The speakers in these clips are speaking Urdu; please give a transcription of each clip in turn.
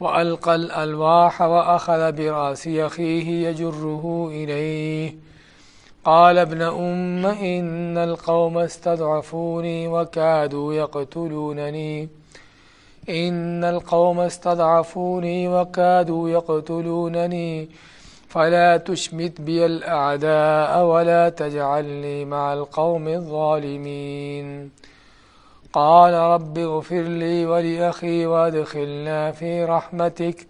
وألقى الألواح وأخذ براس يخيه يجره إليه. قال ابن أم إن القوم استضعفوني وكادوا يقتلونني. إن القوم استضعفوني وكادوا يقتلونني. فلا تشمت بي الأعداء ولا تجعلني مع القوم الظالمين. قال رب اغفر لي ولأخي وادخلنا في رحمتك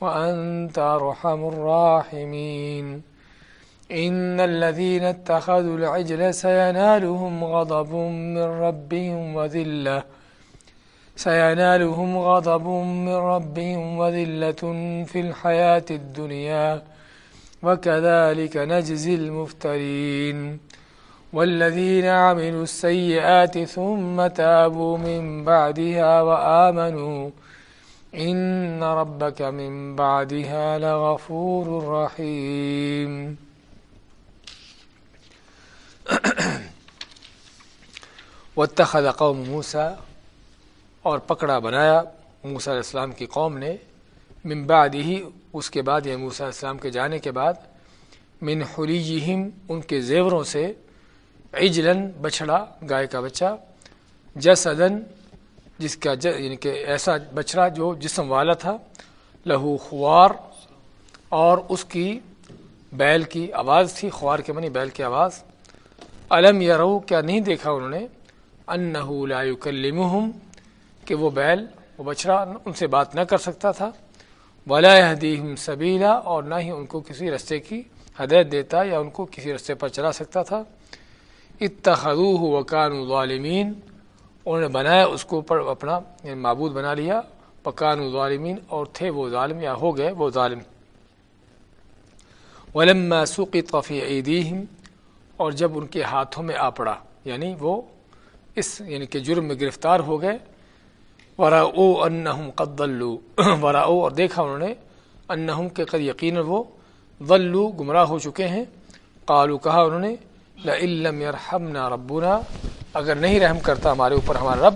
وأنت أرحم الراحمين. إن الذين اتخذوا العجل سينالهم غضب من ربهم وذلة. سينالهم غضب من ربهم وذلة في الحياة الدنيا. وكذلك نجزي المفترين. والذين عملوا السيئات ثم تابوا من بعدها وآمنوا إن ربك من بعدها لغفور رحيم واتخذ قوم موسى اور پکڑا بنایا موسیٰ علیہ السلام کی قوم نے من بعد ہی اس کے بعد یا موسیٰ علیہ السلام کے جانے کے بعد من حلیجہم ان کے زیوروں سے عجلن بچھڑا، گائے کا بچہ جسدن جس کا یعنی کہ ایسا بچڑا جو جسم والا تھا، لہو خوار اور اس کی بیل کی آواز تھی، خوار کے منی بیل کی آواز۔ علم یا رو کیا نہیں دیکھا انہوں نے؟ انہو لا کہ وہ بیل، وہ بچڑا ان اتخذوه وكانوا ظالمین انہوں نے بنایا اس کو پر اپنا یعنی معبود بنا لیا پکان ظالمین، اور تھے وہ ظالم یا ہو گئے وہ ظالم. ولما سقط في ايديهم اور جب ان کے ہاتھوں میں آ پڑا یعنی وہ اس یعنی کہ جرم میں گرفتار ہو گئے ورا او انہم قد ضلوا۔ ورا او اور دیکھا انہوں نے انہم کے قد یقین وہ ضلوا، گمراہ ہو چکے ہیں۔ قالو کہا انہوں نے لم يرحمنا ربنا۔ اگر نہیں رحم کرتا ہمارے اوپر ہمارا رب،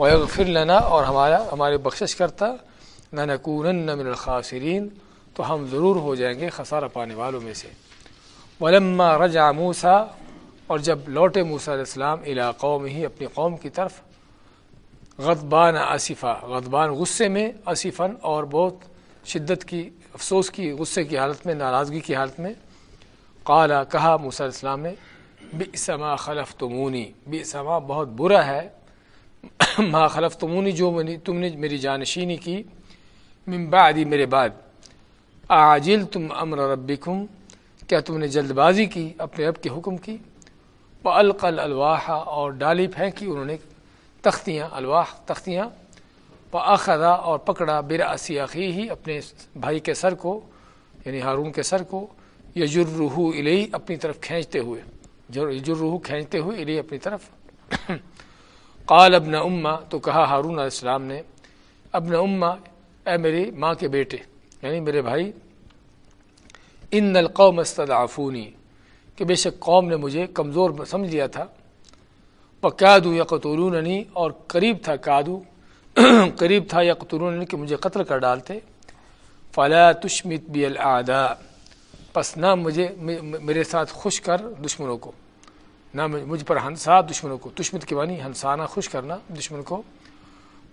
ويغفر لنا اور ہمارا ہماری بخشش کرتا لنكونن من الخاسرین۔ تو ہم ضرور ہو جائیں گے خسارہ پانے والوں میں سے۔ ولما رجع موسیٰ، اور جب لوٹے موسیٰ علیہ السلام الى قوم ہی اپنی قوم کی طرف، غضبان آصفہ، غضبان غصے میں آصفاً اور بہت شدت کی افسوس کی، غصے کی حالت میں، ناراضگی کی حالت میں قالا کہا موسیٰ علیہ السلام نے بئسما خلف تمونی بئسما بہت برا ہے۔ ما خلف تمونی جو تم نے میری جانشینی کی۔ من بعدی میرے بعد۔ آجل تم امر ربکم، کیا تم نے جلد بازی کی، اپنے رب کے حکم کی؟ وہ القل الواحہ اور ڈالی پھینکی انہوں نے تختیاں، الواح تختیاں۔ وہ اخذا اور پکڑا برا عقی ہی اپنے بھائی کے سر کو یعنی ہارون کے سر کو۔ یجرہ الہی اپنی طرف کھینچتے ہوئے۔ یجرہ کھینچتے ہوئے الہی اپنی طرف۔ قال ابن امہ، تو کہا ہارون علیہ السلام نے، ابن امہ، اے میری ماں کے بیٹے یعنی میرے بھائی، ان القوم استضعفونی، کہ بے شک قوم نے مجھے کمزور سمجھ لیا تھا۔ وہ قیادو یا قطولوننی اور قریب تھا قادو قریب تھا یا قطولوننی کہ مجھے قتل کر ڈالتے۔ فلا تشمت بی الاعداء پس نہ مجھے میرے ساتھ خوش کر دشمنوں کو، نہ مجھ پر ہنسا دشمنوں کو۔ دشمن کے معنی ہنسانا، خوش کرنا دشمن کو۔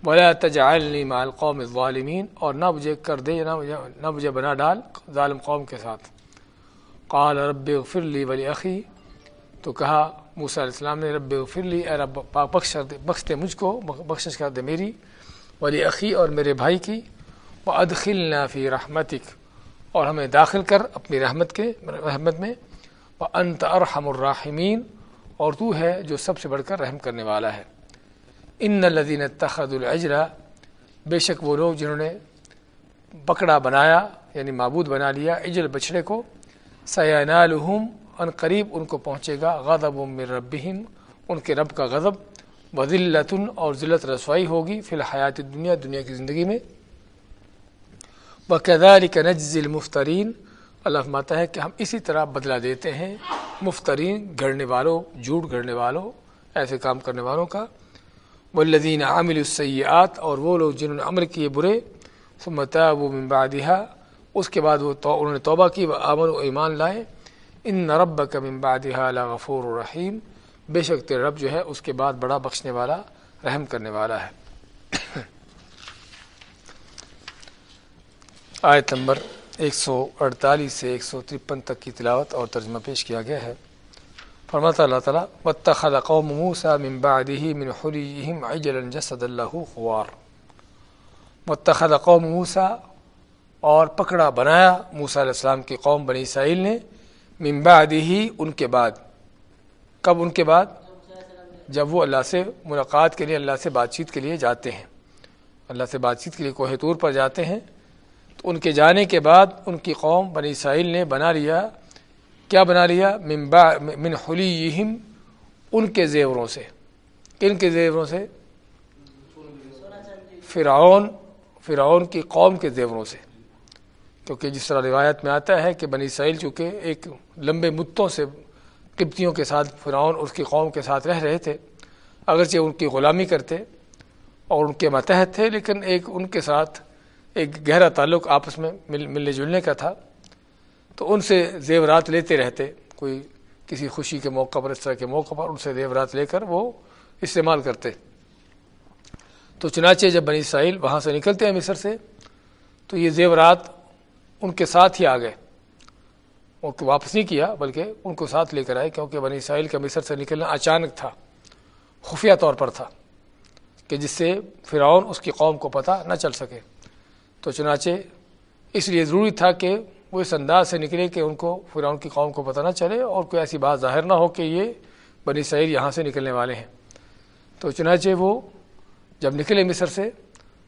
بولا تجعلنی مع القوم الظالمین اور نہ مجھے کر دے، نہ مجھے نہ مجھے بنا ڈال ظالم قوم کے ساتھ۔ قال رب اغفر لی ولی اخی تو کہا موسیٰ علیہ السلام نے، رب اغفر لی اے رب، بخش بخش دے مجھ کو، بخشش کر دے میری ولی اخی اور میرے بھائی کی۔ وہ ادخل فی رحمتک اور ہمیں داخل کر اپنی رحمت کے رحمت میں وہ انت ارحم الراحمین اور تو ہے جو سب سے بڑھ کر رحم کرنے والا ہے۔ ان الدین تخد الجرا بے شک وہ لوگ جنہوں نے بکڑا بنایا یعنی معبود بنا لیا اجل بچڑے کو سیانالحم ان قریب ان کو پہنچے گا، غضب من ربہم ان کے رب کا غضب وزلتن اور ذلت رسوائی ہوگی فی الحیات دنیا دنیا کی زندگی میں۔ بقدار کا نجز المفترین اللہ ماتا ہے کہ ہم اسی طرح بدلا دیتے ہیں مفترین گھڑنے والوں، جھوٹ گھڑنے والوں، ایسے کام کرنے والوں کا۔ والذین عامل السیئات اور وہ لوگ جنہوں نے عمل کیے برے سمتا وہ ممبادہ اس کے بعد وہ انہوں نے توبہ کی، وہ امن و ایمان لائے۔ ان رب کا ممبادہ غفور الرحیم بے شک تیرے رب جو ہے، اس کے بعد بڑا بخشنے والا، رحم کرنے والا ہے۔ آیت نمبر ایک سو اڑتالیس سے ایک سو ترپن تک کی تلاوت اور ترجمہ پیش کیا گیا ہے۔ فرماتا اللہ تعالیٰ، وَاتَّخَذَ قَوْمُ مُوسَى مِن بَعْدِهِ مِنْ حُلِيِّهِمْ عِجْلًا جَسَدًا لَهُ خوار وَاتَّخَذَ قَوْمُ مُوسَى اور پکڑا بنایا موسیٰ علیہ السلام کی قوم بنی اسرائیل نے من بعدہ ان کے بعد۔ کب ان کے بعد؟ جب وہ اللہ سے ملاقات کے لیے، اللہ سے بات چیت کے لیے جاتے ہیں۔ اللہ سے بات چیت کے لیے کوہ طور پر جاتے ہیں۔ تو ان کے جانے کے بعد ان کی قوم بنی اسرائیل نے بنا لیا، کیا بنا لیا؟ من با، من حلیہم، ان کے زیوروں سے۔ کن کے زیوروں سے؟ فرعون فرعون کی قوم کے زیوروں سے۔ کیونکہ جس طرح روایت میں آتا ہے کہ بنی اسرائیل چونکہ ایک لمبے متوں سے قبطیوں کے ساتھ فرعون اس کی قوم کے ساتھ رہ رہے تھے، اگرچہ ان کی غلامی کرتے اور ان کے متحد تھے، لیکن ایک ان کے ساتھ ایک گہرا تعلق آپس میں مل، ملنے جلنے کا تھا۔ تو ان سے زیورات لیتے رہتے۔ کوئی کسی خوشی کے موقع پر اس طرح کے موقع پر ان سے زیورات لے کر وہ استعمال کرتے۔ تو چنانچہ جب بنی اسرائیل وہاں سے نکلتے ہیں مصر سے، تو یہ زیورات ان کے ساتھ ہی آ گئے۔ ان کو واپس نہیں کیا، بلکہ ان کو ساتھ لے کر آئے، کیونکہ بنی اسرائیل کا مصر سے نکلنا اچانک تھا۔ خفیہ طور پر تھا کہ جس سے فرعون اس کی قوم کو پتہ نہ چل سکے۔ تو چنانچہ اس لیے ضروری تھا کہ وہ اس انداز سے نکلے کہ ان کو فرعون کی قوم کو پتہ نہ چلے اور کوئی ایسی بات ظاہر نہ ہو کہ یہ بنی اسرائیل یہاں سے نکلنے والے ہیں۔ تو چنانچہ وہ جب نکلے مصر سے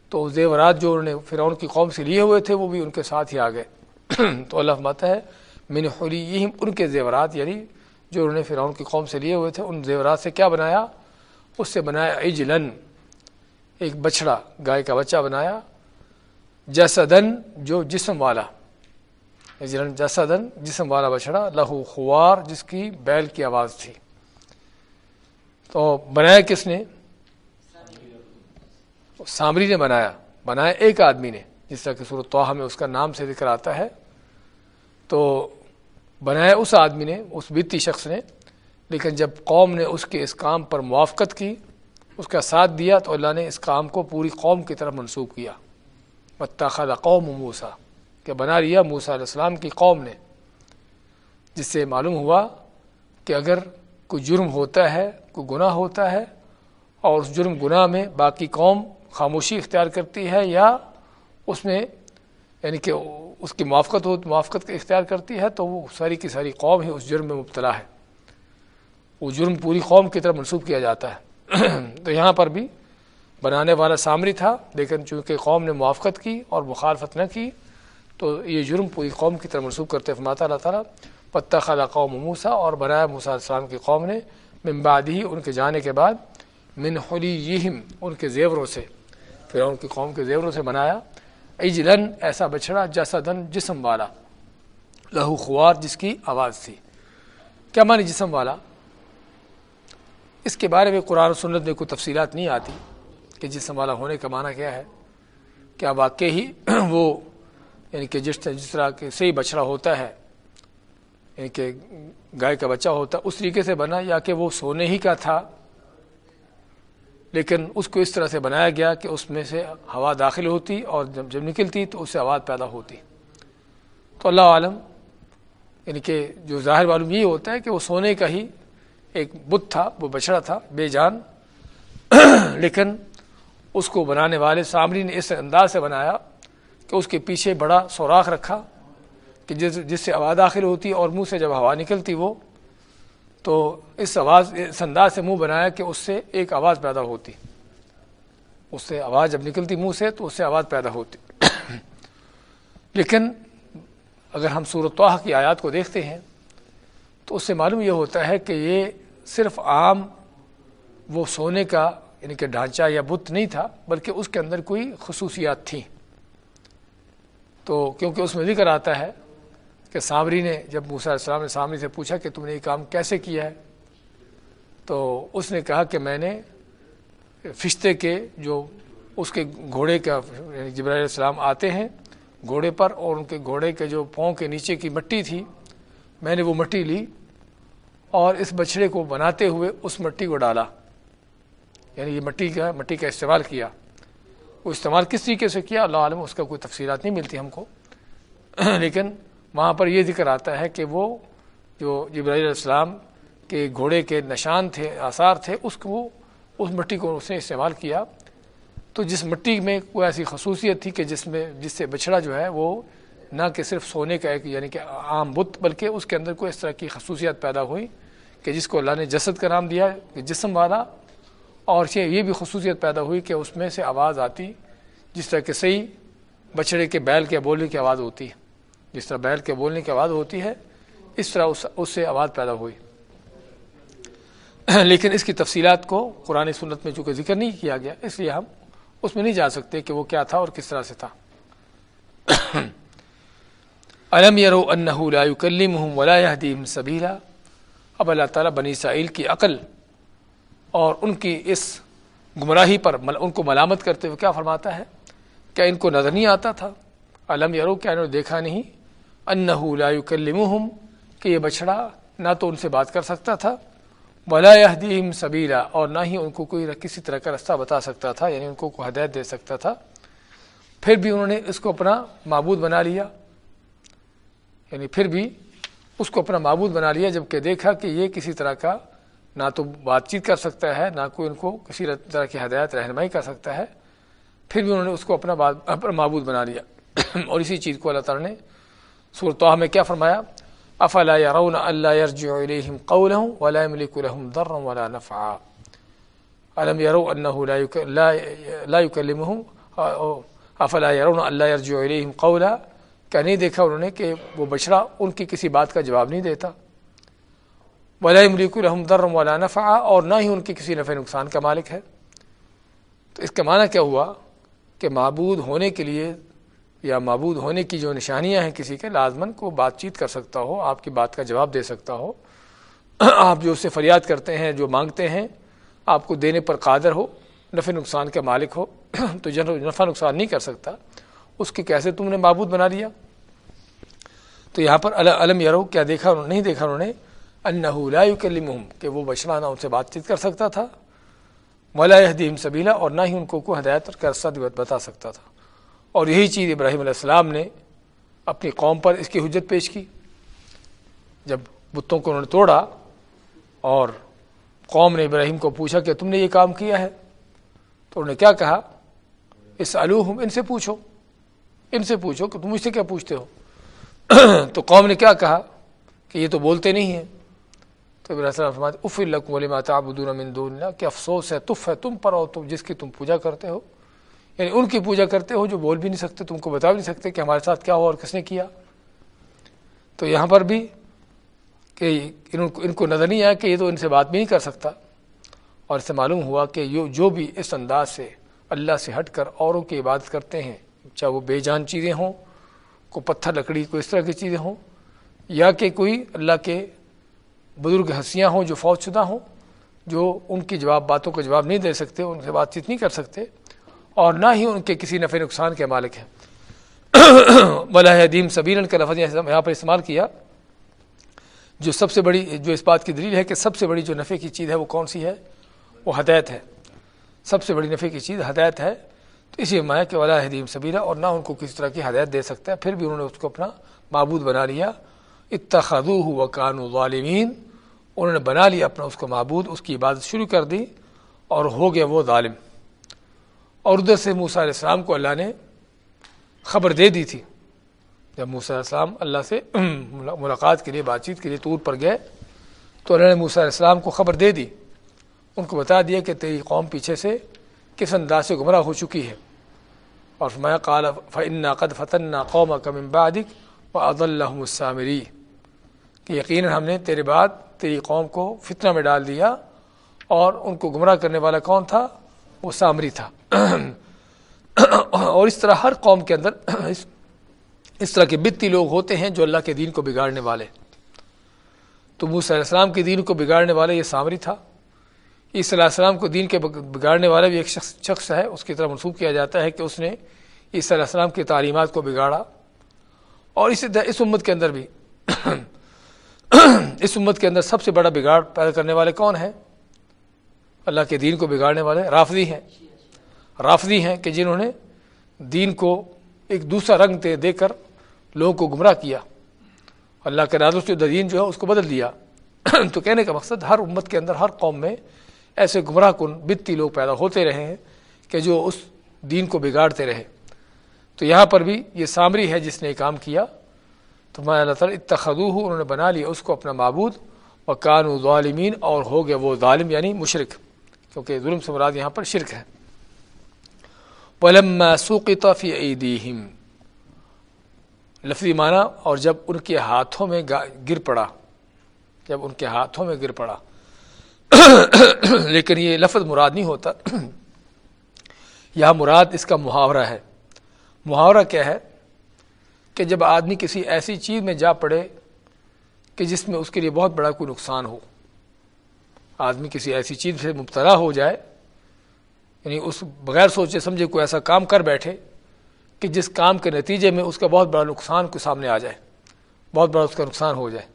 تو زیورات جو انہوں نے فرعون کی قوم سے لیے ہوئے تھے وہ بھی ان کے ساتھ ہی آ گئے۔ تو اللہ ماتا ہے، من حلیہم ان کے زیورات یعنی جو انہوں نے فرعون کی قوم سے لیے ہوئے تھے، ان زیورات سے کیا بنایا؟ اس سے بنایا اجلن ایک بچڑا گائے کا بچہ بنایا۔ جسدن جو جسم والا۔ جسدن جسم والا بچڑا، لہو خوار جس کی بیل کی آواز تھی۔ تو بنایا کس نے؟ سامری نے بنایا۔ بنایا ایک آدمی نے، جس طرح کہ صورت توحہ میں اس کا نام سے ذکر آتا ہے۔ تو بنایا اس آدمی نے، اس بیتی شخص نے۔ لیکن جب قوم نے اس کے اس کام پر موافقت کی، اس کا ساتھ دیا تو اللہ نے اس کام کو پوری قوم کی طرف منسوخ کیا۔ متخذ قوم موسا کہ بنا لیا موسا علیہ السلام کی قوم نے۔ جس سے معلوم ہوا کہ اگر کوئی جرم ہوتا ہے، کوئی گناہ ہوتا ہے، اور اس جرم گناہ میں باقی قوم خاموشی اختیار کرتی ہے، یا اس میں یعنی کہ اس کی موافقت ہو، موافقت اختیار کرتی ہے، تو وہ ساری کی ساری قوم ہی اس جرم میں مبتلا ہے۔ وہ جرم پوری قوم کی طرف منسوخ کیا جاتا ہے۔ تو یہاں پر بھی بنانے والا سامری تھا، لیکن چونکہ قوم نے موافقت کی اور مخالفت نہ کی، تو یہ جرم پوری قوم کی طرف منسوخ کرتے فرماتا اللہ تعالیٰ پتہ خالہ قوم موسا اور بنایا موسیٰ علیہ السلام کی قوم نے ممباد ہی ان کے جانے کے بعد من حلیہم، ان کے زیوروں سے پھر ان کی قوم کے زیوروں سے بنایا اجلن ایسا بچڑا جیسا دن جسم والا، لہو خوار جس کی آواز تھی۔ کیا مانی جسم والا؟ اس کے بارے میں قرآن و سنت میں کوئی تفصیلات نہیں آتی۔ کہ جسم والا ہونے کا معنی کیا ہے؟ کیا واقع ہی وہ یعنی کہ جس جس طرح کے صحیح بچڑا ہوتا ہے یعنی کہ گائے کا بچہ ہوتا ہے اس طریقے سے بنا، یا کہ وہ سونے ہی کا تھا۔ لیکن اس کو اس طرح سے بنایا گیا کہ اس میں سے ہوا داخل ہوتی اور جب جب نکلتی تو اس سے آواز پیدا ہوتی۔ تو اللہ عالم یعنی کہ جو ظاہر معلوم یہ ہوتا ہے کہ وہ سونے کا ہی ایک بت تھا، وہ بچڑا تھا، بے جان۔ لیکن اس کو بنانے والے سامری نے اس انداز سے بنایا کہ اس کے پیچھے بڑا سوراخ رکھا کہ جس جس سے آواز داخل ہوتی اور منہ سے جب ہوا نکلتی وہ، تو اس آواز، اس انداز سے منہ بنایا کہ اس سے ایک آواز پیدا ہوتی۔ اس سے آواز جب نکلتی منہ سے تو اس سے آواز پیدا ہوتی۔ لیکن اگر ہم صورت توح کی آیات کو دیکھتے ہیں تو اس سے معلوم یہ ہوتا ہے کہ یہ صرف عام وہ سونے کا یعنی کہ ڈھانچہ یا بت نہیں تھا، بلکہ اس کے اندر کوئی خصوصیات تھیں۔ تو کیونکہ اس میں ذکر آتا ہے کہ سامری نے، جب موسیٰ علیہ السلام نے سامری سے پوچھا کہ تم نے یہ کام کیسے کیا ہے، تو اس نے کہا کہ میں نے فشتے کے جو اس کے گھوڑے کا یعنی جبرائیل علیہ السلام آتے ہیں گھوڑے پر اور ان کے گھوڑے کے جو پاؤں کے نیچے کی مٹی تھی، میں نے وہ مٹی لی اور اس بچڑے کو بناتے ہوئے اس مٹی کو ڈالا۔ یعنی یہ مٹی کا مٹی کا استعمال کیا۔ وہ استعمال کس طریقے سے کیا؟ اللہ عالم، اس کا کوئی تفصیلات نہیں ملتی ہم کو۔ لیکن وہاں پر یہ ذکر آتا ہے کہ وہ جو جبرائیل علیہ السلام کے گھوڑے کے نشان تھے، آثار تھے، اس کو اس مٹی کو اس نے استعمال کیا۔ تو جس مٹی میں کوئی ایسی خصوصیت تھی کہ جس میں جس سے بچھڑا جو ہے، وہ نہ کہ صرف سونے کا ایک یعنی کہ عام بت، بلکہ اس کے اندر کوئی اس طرح کی خصوصیت پیدا ہوئی کہ جس کو اللہ نے جسد کا نام دیا کہ جسم والا اور یہ بھی خصوصیت پیدا ہوئی کہ اس میں سے آواز آتی جس طرح کہ صحیح بچڑے کے بیل کے بولنے کی آواز ہوتی ہے۔ جس طرح بیل کے بولنے کی آواز ہوتی ہے، اس طرح اس اس سے آواز پیدا ہوئی۔ لیکن اس کی تفصیلات کو قرآن سنت میں چونکہ ذکر نہیں کیا گیا، اس لیے ہم اس میں نہیں جا سکتے کہ وہ کیا تھا اور کس طرح سے تھا۔ علم یرو انہ لا يكلمهم ولا يهديهم سبیلا؟ اب اللہ تعالیٰ بنی اسرائیل کی عقل اور ان کی اس گمراہی پر ان کو ملامت کرتے ہوئے کیا فرماتا ہے؟ کیا ان کو نظر نہیں آتا تھا؟ علم یرو کیا انہوں نے دیکھا نہیں۔ انہ لا يكلمهم کہ یہ بچڑا نہ تو ان نہ تو بات چیت کر سکتا ہے، نہ کوئی ان کو کسی طرح کی ہدایت، رہنمائی کر سکتا ہے۔ پھر بھی انہوں نے اس کو اپنا اپنا معبود بنا لیا۔ اور اسی چیز کو اللہ تعالیٰ نے صورتح میں کیا فرمایا؟ افلا يرون الا يرجع اليهم قولهم ولا يملك لهم ضرا ولا نفعا۔ الم يروا انه لا لا يكلمهم افلا يرون الا يرجع اليهم قولا؟ کیا نہیں دیکھا انہوں نے کہ وہ بچڑا ان کی کسی بات کا جواب نہیں دیتا؟ ولا ملیک الحم درم ولا نفع اور نہ ہی ان کی کسی نفع نقصان کا مالک ہے۔ تو اس کا معنی کیا ہوا؟ کہ معبود ہونے کے لیے یا معبود ہونے کی جو نشانیاں ہیں کسی کے لازمن کو بات چیت کر سکتا ہو، آپ کی بات کا جواب دے سکتا ہو۔ آپ جو اس سے فریاد کرتے ہیں، جو مانگتے ہیں، آپ کو دینے پر قادر ہو، نفع نقصان کا مالک ہو۔ تو جن نفع نقصان نہیں کر سکتا، اس کی کیسے تم نے معبود بنا لیا؟ تو یہاں پر علم یارو کیا دیکھا انہوں نہیں دیکھا انہوں نے؟ انہو لا یکلمہم، کہ وہ بچڑا نہ ان سے بات چیت کر سکتا تھا، ولا یہدیم سبیلا، اور نہ ہی ان کو کوئی ہدایت کا رستہ بتا سکتا تھا۔ اور یہی چیز ابراہیم علیہ السلام نے اپنی قوم پر اس کی حجت پیش کی۔ جب بتوں کو انہوں نے توڑا اور قوم نے ابراہیم کو پوچھا کہ تم نے یہ کام کیا ہے؟ تو انہوں نے کیا کہا؟ اس الوحم ان سے پوچھو۔ ان سے پوچھو کہ تم مجھ سے کیا پوچھتے ہو؟ تو قوم نے کیا کہا؟ کہ یہ تو بولتے نہیں ہیں۔ تو ابراہیم اف الکم ولی ماتا من دون اللہ، کہ افسوس ہے، تف ہے تم پر ہو تم جس کی تم پوجا کرتے ہو۔ یعنی ان کی پوجا کرتے ہو جو بول بھی نہیں سکتے، تم کو بتا بھی نہیں سکتے کہ ہمارے ساتھ کیا ہوا اور کس نے کیا۔ تو یہاں پر بھی کہ ان کو نظر نہیں آیا کہ یہ تو ان سے بات بھی نہیں کر سکتا۔ اور اس سے معلوم ہوا کہ جو بھی اس انداز سے اللہ سے ہٹ کر اوروں کی عبادت کرتے ہیں، چاہے وہ بے جان چیزیں ہوں کو پتھر، لکڑی، کوئی اس طرح کی چیزیں ہوں، یا کہ کوئی اللہ کے بزرگ ہنسیاں ہوں، جو فوج شدہ ہوں، جو ان کی جواب باتوں کا جواب نہیں دے سکتے، ان سے بات چیت نہیں کر سکتے، اور نہ ہی ان کے کسی نفع نقصان کے مالک ہیں۔ حدیم صبیر کا لفظ یہاں پر استعمال کیا، جو سب سے بڑی، جو اس بات کی دلیل ہے کہ سب سے بڑی جو نفع کی چیز ہے، وہ کون سی ہے؟ وہ ہدایت ہے۔ سب سے بڑی نفع کی چیز ہدایت ہے۔ تو اسی مایا کہ ولا حدیم صبیرہ اور نہ ان کو کسی طرح کی ہدایت دے سکتا ہے پھر بھی انہوں نے اس کو اپنا معبود بنا لیا۔ اتخذو و قان ظالمین انہوں نے بنا لیا اپنا، اس کو معبود، اس کی عبادت شروع کر دی اور ہو گیا وہ ظالم۔ اور ادھر سے موسیٰ علیہ السلام کو اللہ نے خبر دے دی تھی۔ جب موسیٰ علیہ السلام اللہ سے ملاقات کے لیے، بات چیت کے لیے طور پر گئے، تو اللہ نے موسیٰ علیہ السلام کو خبر دے دی۔ ان کو بتا دیا کہ تیری قوم پیچھے سے کس انداز سے گمراہ ہو چکی ہے۔ اور میں قال فن قد فتن قوم کم بعدک و عد اللہ السامری کہ یقیناً ہم نے تیرے بعد تیری قوم کو فتنہ میں ڈال دیا اور ان کو گمراہ کرنے والا کون تھا؟ وہ سامری تھا۔ اور اس طرح ہر قوم کے اندر اس طرح کے بتی لوگ ہوتے ہیں جو اللہ کے دین کو بگاڑنے والے۔ تو علیہ السلام کے دین کو بگاڑنے والے یہ سامری تھا۔ عیسی علیہ السلام کو دین کے بگاڑنے والا بھی ایک شخص شخص ہے۔ اس کی طرح منسوخ کیا جاتا ہے کہ اس نے عیسی علیہ السلام کی تعلیمات کو بگاڑا۔ اور اسی طرح اس امت کے اندر بھی اس امت کے اندر سب سے بڑا بگاڑ پیدا کرنے والے کون ہیں؟ اللہ کے دین کو بگاڑنے والے رافضی ہیں۔ رافضی ہیں کہ جنہوں نے دین کو ایک دوسرا رنگ دے دے کر لوگوں کو گمراہ کیا۔ اللہ کے نازو سے دین جو ہے اس کو بدل دیا۔ تو کہنے کا مقصد ہر امت کے اندر، ہر قوم میں ایسے گمراہ کن، بتی لوگ پیدا ہوتے رہے ہیں کہ جو اس دین کو بگاڑتے رہے۔ تو یہاں پر بھی یہ سامری ہے جس نے کام کیا۔ تو میں اللہ تعالیٰ اتخذو ہوں انہوں نے بنا لیا اس کو اپنا معبود و کان ظالمین، اور ہو گیا وہ ظالم یعنی مشرق کیونکہ ظلم سے مراد یہاں پر شرک ہے۔ فی ایدیہم، لفظی معنی، اور جب ان کے ہاتھوں میں گر پڑا، جب ان کے ہاتھوں میں گر پڑا۔ لیکن یہ لفظ مراد نہیں ہوتا۔ یہاں مراد اس کا محاورہ ہے۔ محاورہ کیا ہے؟ کہ جب آدمی کسی ایسی چیز میں جا پڑے کہ جس میں اس کے لیے بہت بڑا کوئی نقصان ہو، آدمی کسی ایسی چیز سے مبتلا ہو جائے یعنی اس بغیر سوچے سمجھے کوئی ایسا کام کر بیٹھے کہ جس کام کے نتیجے میں اس کا بہت بڑا نقصان کو سامنے آ جائے، بہت بڑا اس کا نقصان ہو جائے۔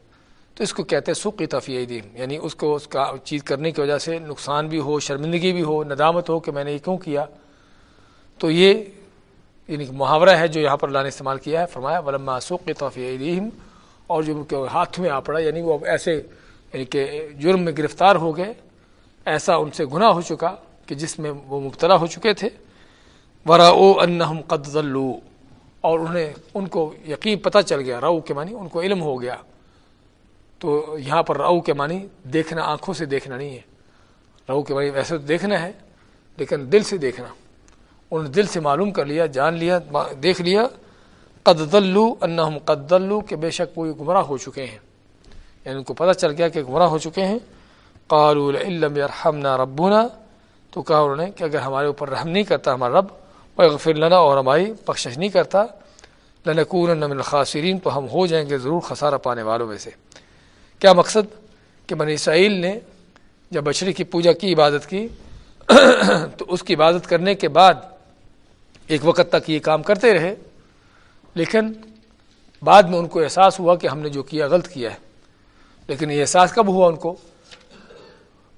تو اس کو کہتے ہیں سکھ تفیع دین۔ یعنی اس کو اس کا چیز کرنے کی وجہ سے نقصان بھی ہو، شرمندگی بھی ہو، ندامت ہو کہ میں نے یہ کیوں کیا۔ تو یہ یعنی محاورہ ہے جو یہاں پر اللہ نے استعمال کیا ہے، فرمایا، ولما سوق توفیع اور جو ان کے ہاتھ میں آ پڑا یعنی وہ ایسے یعنی کہ جرم میں گرفتار ہو گئے، ایسا ان سے گناہ ہو چکا کہ جس میں وہ مبتلا ہو چکے تھے۔ ورا او ان قد اور انہیں، ان کو یقین پتہ چل گیا۔ رو کے معنی ان کو علم ہو گیا۔ تو یہاں پر رو کے معنی دیکھنا، آنکھوں سے دیکھنا نہیں ہے۔ رو کے معنی ویسے تو دیکھنا ہے، لیکن دل سے دیکھنا۔ انہوں نے دل سے معلوم کر لیا، جان لیا دیکھ لیا، قد دلو انہم قد دلو کہ بے شک وہ گمراہ ہو چکے ہیں۔ یعنی ان کو پتہ چل گیا کہ گمراہ ہو چکے ہیں۔ قالوا علم یرحمنا ربنا، تو کہا انہوں نے کہ اگر ہمارے اوپر رحم نہیں کرتا ہمارا رب وغفر لنا اور ہماری بخشش نہیں کرتا لنکون من الخاسرین تو ہم ہو جائیں گے ضرور خسارہ پانے والوں میں سے۔ کیا مقصد؟ کہ بنی اسرائیل نے جب بچڑی کی پوجا کی، عبادت کی، تو اس کی عبادت کرنے کے بعد ایک وقت تک یہ کام کرتے رہے۔ لیکن بعد میں ان کو احساس ہوا کہ ہم نے جو کیا غلط کیا ہے۔ لیکن یہ احساس کب ہوا ان کو؟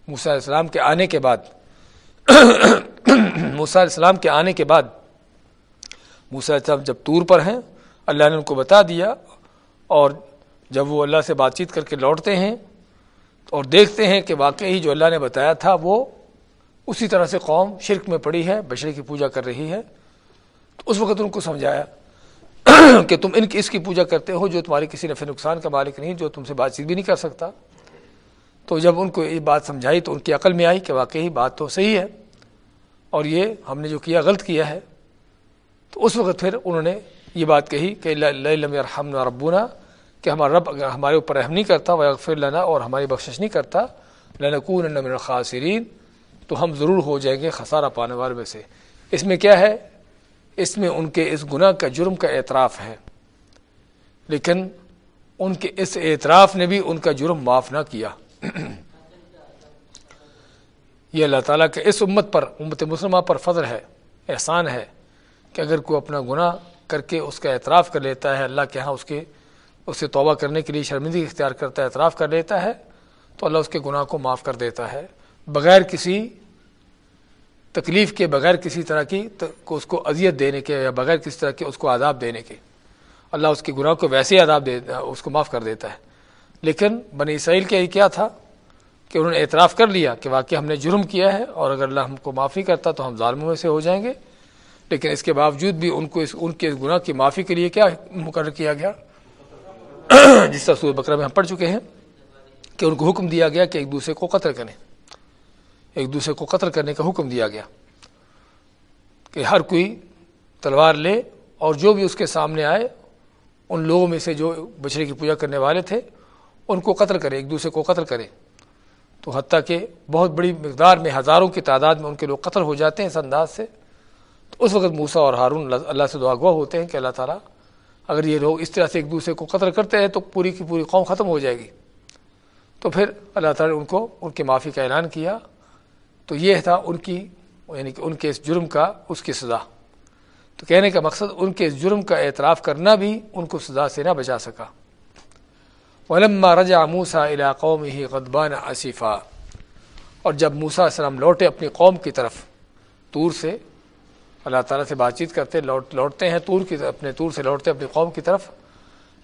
موسیٰ علیہ السلام کے آنے کے بعد۔ موسیٰ علیہ السلام کے آنے کے بعد۔ موسیٰ علیہ السلام جب طور پر ہیں، اللہ نے ان کو بتا دیا اور جب وہ اللہ سے بات چیت کر کے لوٹتے ہیں اور دیکھتے ہیں کہ واقعی جو اللہ نے بتایا تھا وہ اسی طرح سے قوم شرک میں پڑی ہے بشری کی پوجا کر رہی ہے۔ تو اس وقت ان کو سمجھایا کہ تم ان کی اس کی پوجا کرتے ہو جو تمہاری کسی نفع نقصان کا مالک نہیں، جو تم سے بات چیت بھی نہیں کر سکتا۔ تو جب ان کو یہ بات سمجھائی تو ان کی عقل میں آئی کہ واقعی بات تو صحیح ہے اور یہ ہم نے جو کیا غلط کیا ہے۔ تو اس وقت پھر انہوں نے یہ بات کہی کہ لم رحم ربونا کہ ہمارا رب اگر ہمارے اوپر رحم نہیں کرتا وہ پھر لنا اور ہماری بخشش نہیں کرتا لنکون من الخاسرین۔ تو ہم ضرور ہو جائیں گے خسارہ پانے والے میں سے۔ اس میں کیا ہے؟ اس میں ان کے اس گناہ کا جرم کا اعتراف ہے۔ لیکن ان کے اس اعتراف نے بھی ان کا جرم معاف نہ کیا۔ یہ اللہ تعالیٰ کے اس امت پر، امت مسلمہ پر فضل ہے، احسان ہے کہ اگر کوئی اپنا گناہ کر کے اس کا اعتراف کر لیتا ہے، اللہ کے ہاں اس کے، اس سے توبہ کرنے کے لیے شرمندگی اختیار کرتا ہے، اعتراف کر لیتا ہے، تو اللہ اس کے گناہ کو معاف کر دیتا ہے۔ بغیر کسی تکلیف کے بغیر کسی طرح کی اس کو اذیت دینے کے یا بغیر کسی طرح کے اس کو عذاب دینے کے۔ اللہ اس کے گناہ کو ویسے ہی عذاب دے اس کو معاف کر دیتا ہے۔ لیکن بنی اسرائیل کے کیا تھا؟ کہ انہوں نے اعتراف کر لیا کہ واقعی ہم نے جرم کیا ہے اور اگر اللہ ہم کو معافی کرتا تو ہم ظالموں میں سے ہو جائیں گے۔ لیکن اس کے باوجود بھی ان کو اس، ان کے گناہ کی معافی کے لیے کیا مقرر کیا گیا؟ جس طرح سورہ بکرا میں ہم پڑھ چکے ہیں کہ ان کو حکم دیا گیا کہ ایک دوسرے کو قتل کریں۔ ایک دوسرے کو قتل کرنے کا حکم دیا گیا کہ ہر کوئی تلوار لے اور جو بھی اس کے سامنے آئے، ان لوگوں میں سے جو بچڑے کی پوجا کرنے والے تھے، ان کو قتل کرے، ایک دوسرے کو قتل کرے۔ تو حتیٰ کہ بہت بڑی مقدار میں ہزاروں کی تعداد میں ان کے لوگ قتل ہو جاتے ہیں اس انداز سے۔ تو اس وقت موسا اور ہارون اللہ سے دعا گواہ ہوتے ہیں کہ اللہ تعالیٰ، اگر یہ لوگ اس طرح سے ایک دوسرے کو قتل کرتے ہیں تو پوری کی پوری قوم ختم ہو جائے گی۔ تو پھر اللہ تعالیٰ نے ان کو، ان کے معافی کا اعلان کیا۔ تو یہ تھا ان کی یعنی کہ ان کے اس جرم کا، اس کی سزا۔ تو کہنے کا مقصد ان کے اس جرم کا اعتراف کرنا بھی ان کو سزا سے نہ بچا سکا۔ ولما رجع موسا قوم ہی غدبان اصفا اور جب موسا السلام لوٹے اپنی قوم کی طرف طور سے، اللہ تعالیٰ سے بات چیت کرتے، لوٹ، لوٹتے ہیں طور کی، اپنے طور سے لوٹتے اپنی قوم کی طرف۔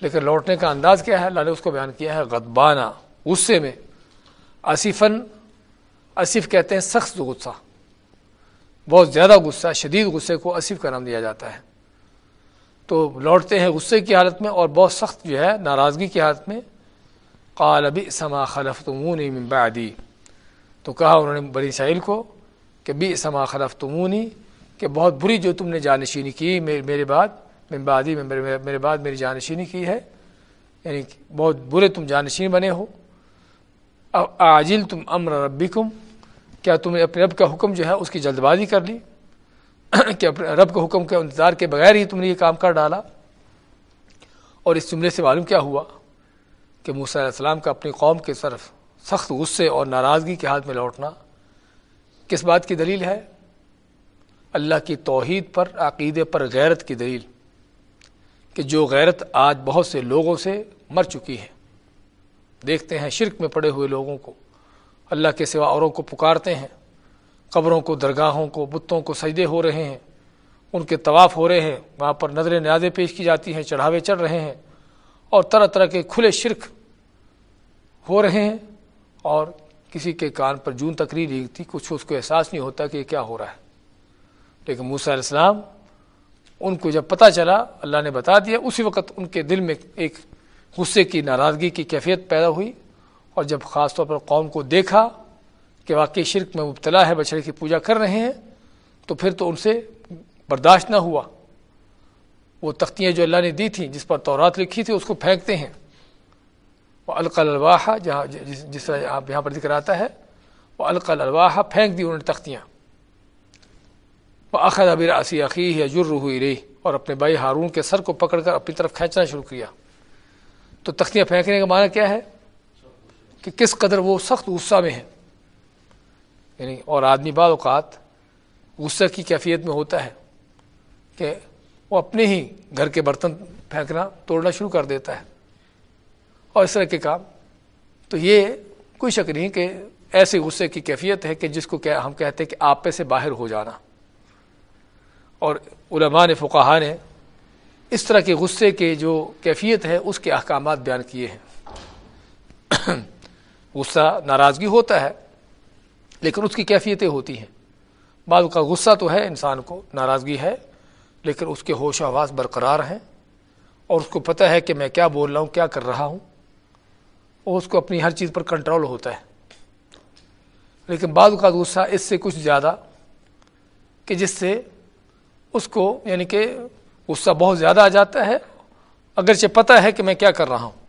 لیکن لوٹنے کا انداز کیا ہے؟ اللہ نے اس کو بیان کیا ہے غدبانہ غصے میں اصفن اصف کہتے ہیں سخت غصہ۔ بہت زیادہ غصہ، شدید غصے کو اصف کا نام دیا جاتا ہے۔ تو لوٹتے ہیں غصے کی حالت میں اور بہت سخت جو ہے ناراضگی کی حالت میں۔ قال ابی سما خلف تمونی بعدی۔ تو کہا انہوں نے بڑی سائل کو کہ بی سما خلف تمونی کہ بہت بری جو تم نے جانشینی کی میرے بعد، من بعدی میں میرے بعد میری جانشینی کی ہے۔ یعنی بہت برے تم جانشین بنے ہو۔ اب عاجل تم امر ربکم۔ کیا تم نے اپنے رب کا حکم جو ہے اس کی جلد بازی کر لی؟ کہ اپنے رب کے حکم کے انتظار کے بغیر ہی تم نے یہ کام کر ڈالا؟ اور اس جملے سے معلوم کیا ہوا کہ موسیٰ علیہ السلام کا اپنی قوم کے طرف سخت غصے اور ناراضگی کے حالت میں لوٹنا کس بات کی دلیل ہے؟ اللہ کی توحید پر، عقیدے پر غیرت کی دلیل کہ جو غیرت آج بہت سے لوگوں سے مر چکی ہے۔ دیکھتے ہیں شرک میں پڑے ہوئے لوگوں کو۔ اللہ کے سوا اوروں کو پکارتے ہیں، قبروں کو، درگاہوں کو، بتوں کو سجدے ہو رہے ہیں۔ ان کے طواف ہو رہے ہیں، وہاں پر نظر نیازیں پیش کی جاتی ہیں، چڑھاوے چڑھ رہے ہیں۔ اور طرح طرح کے کھلے شرک ہو رہے ہیں۔ اور کسی کے کان پر جون تقریر تھی، کچھ اس کو احساس نہیں ہوتا کہ یہ کیا ہو رہا ہے۔ لیکن موسیٰ علیہ السلام ان کو جب پتہ چلا، اللہ نے بتا دیا، اسی وقت ان کے دل میں ایک غصے کی، ناراضگی کی کیفیت پیدا ہوئی۔ اور جب خاص طور پر قوم کو دیکھا کہ واقعی شرک میں مبتلا ہے بچڑے کی پوجا کر رہے ہیں، تو پھر تو ان سے برداشت نہ ہوا۔ وہ تختیاں جو اللہ نے دی تھیں، جس پر تورات لکھی تھی، اس کو پھینکتے ہیں۔ وہ القل الواحا جہاں جس طرح آپ یہاں پر ذکر آتا ہے وہ القل الواحا پھینک دی انہوں نے تختیاں۔ وہ اخذ ابیر عصی عقی یا جر ہوئی رہی اور اپنے بھائی ہارون کے سر کو پکڑ کر اپنی طرف کھینچنا شروع کیا۔ تو تختیاں پھینکنے کا معنی کیا ہے؟ کہ کس قدر وہ سخت غصہ میں ہے یعنی اور آدمی بعض اوقات غصہ کی کیفیت میں ہوتا ہے کہ وہ اپنے ہی گھر کے برتن پھینکنا، توڑنا شروع کر دیتا ہے۔ اور اس طرح کے کام۔ تو یہ کوئی شک نہیں کہ ایسے غصے کی کیفیت ہے کہ جس کو ہم کہتے ہیں کہ آپ سے باہر ہو جانا۔ اور علماء نے فقہ نے اس طرح کے غصے کے جو کیفیت ہے، اس کے احکامات بیان کیے ہیں۔ غصہ ناراضگی ہوتا ہے، لیکن اس کی کیفیتیں ہوتی ہیں۔ بعض کا غصہ تو ہے، انسان کو ناراضگی ہے، لیکن اس کے ہوش و آواز برقرار ہیں۔ اور اس کو پتہ ہے کہ میں کیا بول رہا ہوں، کیا کر رہا ہوں۔ اور اس کو اپنی ہر چیز پر کنٹرول ہوتا ہے۔ لیکن بعض کا غصہ اس سے کچھ زیادہ کہ جس سے اس کو یعنی کہ غصہ بہت زیادہ آ جاتا ہے، اگرچہ پتہ ہے کہ میں کیا کر رہا ہوں۔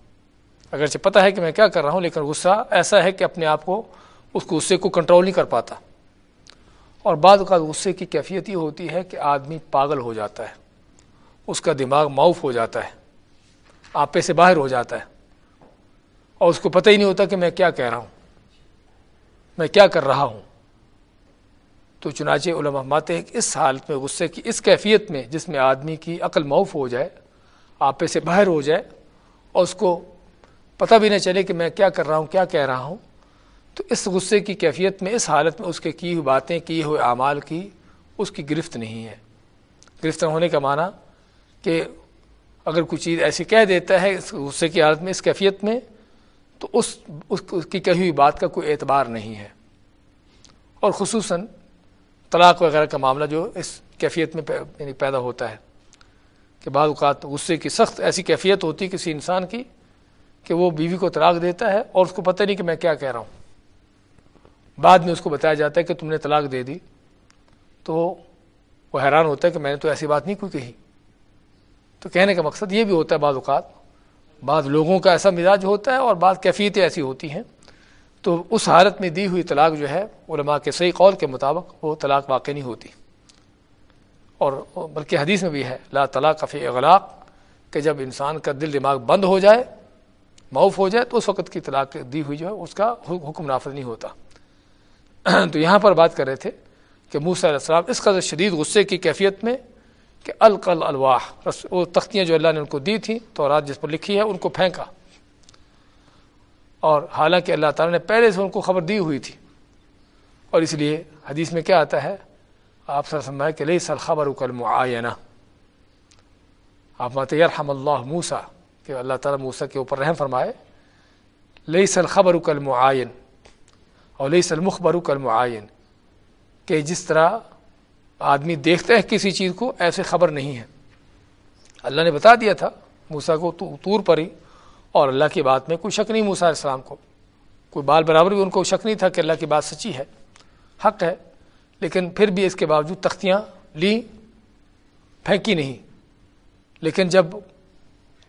اگرچہ پتہ ہے کہ میں کیا کر رہا ہوں، لیکن غصہ ایسا ہے کہ اپنے آپ کو اس غصے کو کنٹرول نہیں کر پاتا۔ اور بعض اوقات غصے کی کیفیت یہ ہوتی ہے کہ آدمی پاگل ہو جاتا ہے۔ اس کا دماغ معاف ہو جاتا ہے۔ آپے سے باہر ہو جاتا ہے۔ اور اس کو پتہ ہی نہیں ہوتا کہ میں کیا کہہ رہا ہوں۔ میں کیا کر رہا ہوں۔ تو چنانچہ علماء ماتے ہیں کہ اس حالت میں غصے کی اس کیفیت میں جس میں آدمی کی عقل معاف ہو جائے، آپے سے باہر ہو جائے، اور اس کو پتہ بھی نہ چلے کہ میں کیا کر رہا ہوں، کیا کہہ رہا ہوں۔ تو اس غصے کی کیفیت میں، اس حالت میں اس کے کی ہوئی باتیں، کی ہوئے اعمال، کی اس کی گرفت نہیں ہے۔ گرفت ہونے کا معنی کہ اگر کوئی چیز ایسی کہہ دیتا ہے اس غصے کی حالت میں، اس کیفیت میں، تو اس اس کی کہی ہوئی بات کا کوئی اعتبار نہیں ہے۔ اور خصوصاً طلاق وغیرہ کا معاملہ جو اس کیفیت میں یعنی پیدا ہوتا ہے کہ بعض اوقات غصے کی سخت ایسی کیفیت ہوتی ہے کسی انسان کی کہ وہ بیوی کو طلاق دیتا ہے اور اس کو پتہ نہیں کہ میں کیا کہہ رہا ہوں۔ بعد میں اس کو بتایا جاتا ہے کہ تم نے طلاق دے دی۔ تو وہ حیران ہوتا ہے کہ میں نے تو ایسی بات نہیں کوئی کہی۔ تو کہنے کا مقصد یہ بھی ہوتا ہے بعض اوقات، بعض لوگوں کا ایسا مزاج ہوتا ہے اور بعض کیفیتیں ایسی ہوتی ہیں۔ تو اس حالت میں دی ہوئی طلاق جو ہے، علماء کے صحیح قول کے مطابق وہ طلاق واقع نہیں ہوتی۔ اور بلکہ حدیث میں بھی ہے، لا طلاق فی اغلاق، کہ جب انسان کا دل دماغ بند ہو جائے معاف ہو جائے تو اس وقت کی طلاق دی ہوئی جو ہے، اس کا حکم نافذ نہیں ہوتا۔ تو یہاں پر بات کر رہے تھے کہ موسیٰ علیہ السلام اس قدر شدید غصے کی کیفیت میں کہ القل الواح وہ تختیاں جو اللہ نے ان کو دی تھیں تو رات جس پر لکھی ہے، ان کو پھینکا۔ اور حالانکہ اللہ تعالیٰ نے پہلے سے ان کو خبر دی ہوئی تھی۔ اور اس لیے حدیث میں کیا آتا ہے؟ آپ سر سمجھائے کہ لئی سر خبر اکل معینہ آپ مات یرحم اللہ موسا کہ اللہ تعالیٰ موسا کے اوپر رحم فرمائے لئی سل خبر اور لئی سل مخبر کہ جس طرح آدمی دیکھتا ہے کسی چیز کو، ایسے خبر نہیں ہے۔ اللہ نے بتا دیا تھا موسا کو طور پر ہی، اور اللہ کی بات میں کوئی شک نہیں موسا علیہ السلام کو۔ کوئی بال برابر بھی ان کو شک نہیں تھا کہ اللہ کی بات سچی ہے، حق ہے، لیکن پھر بھی اس کے باوجود تختیاں لیں، پھینکی نہیں۔ لیکن جب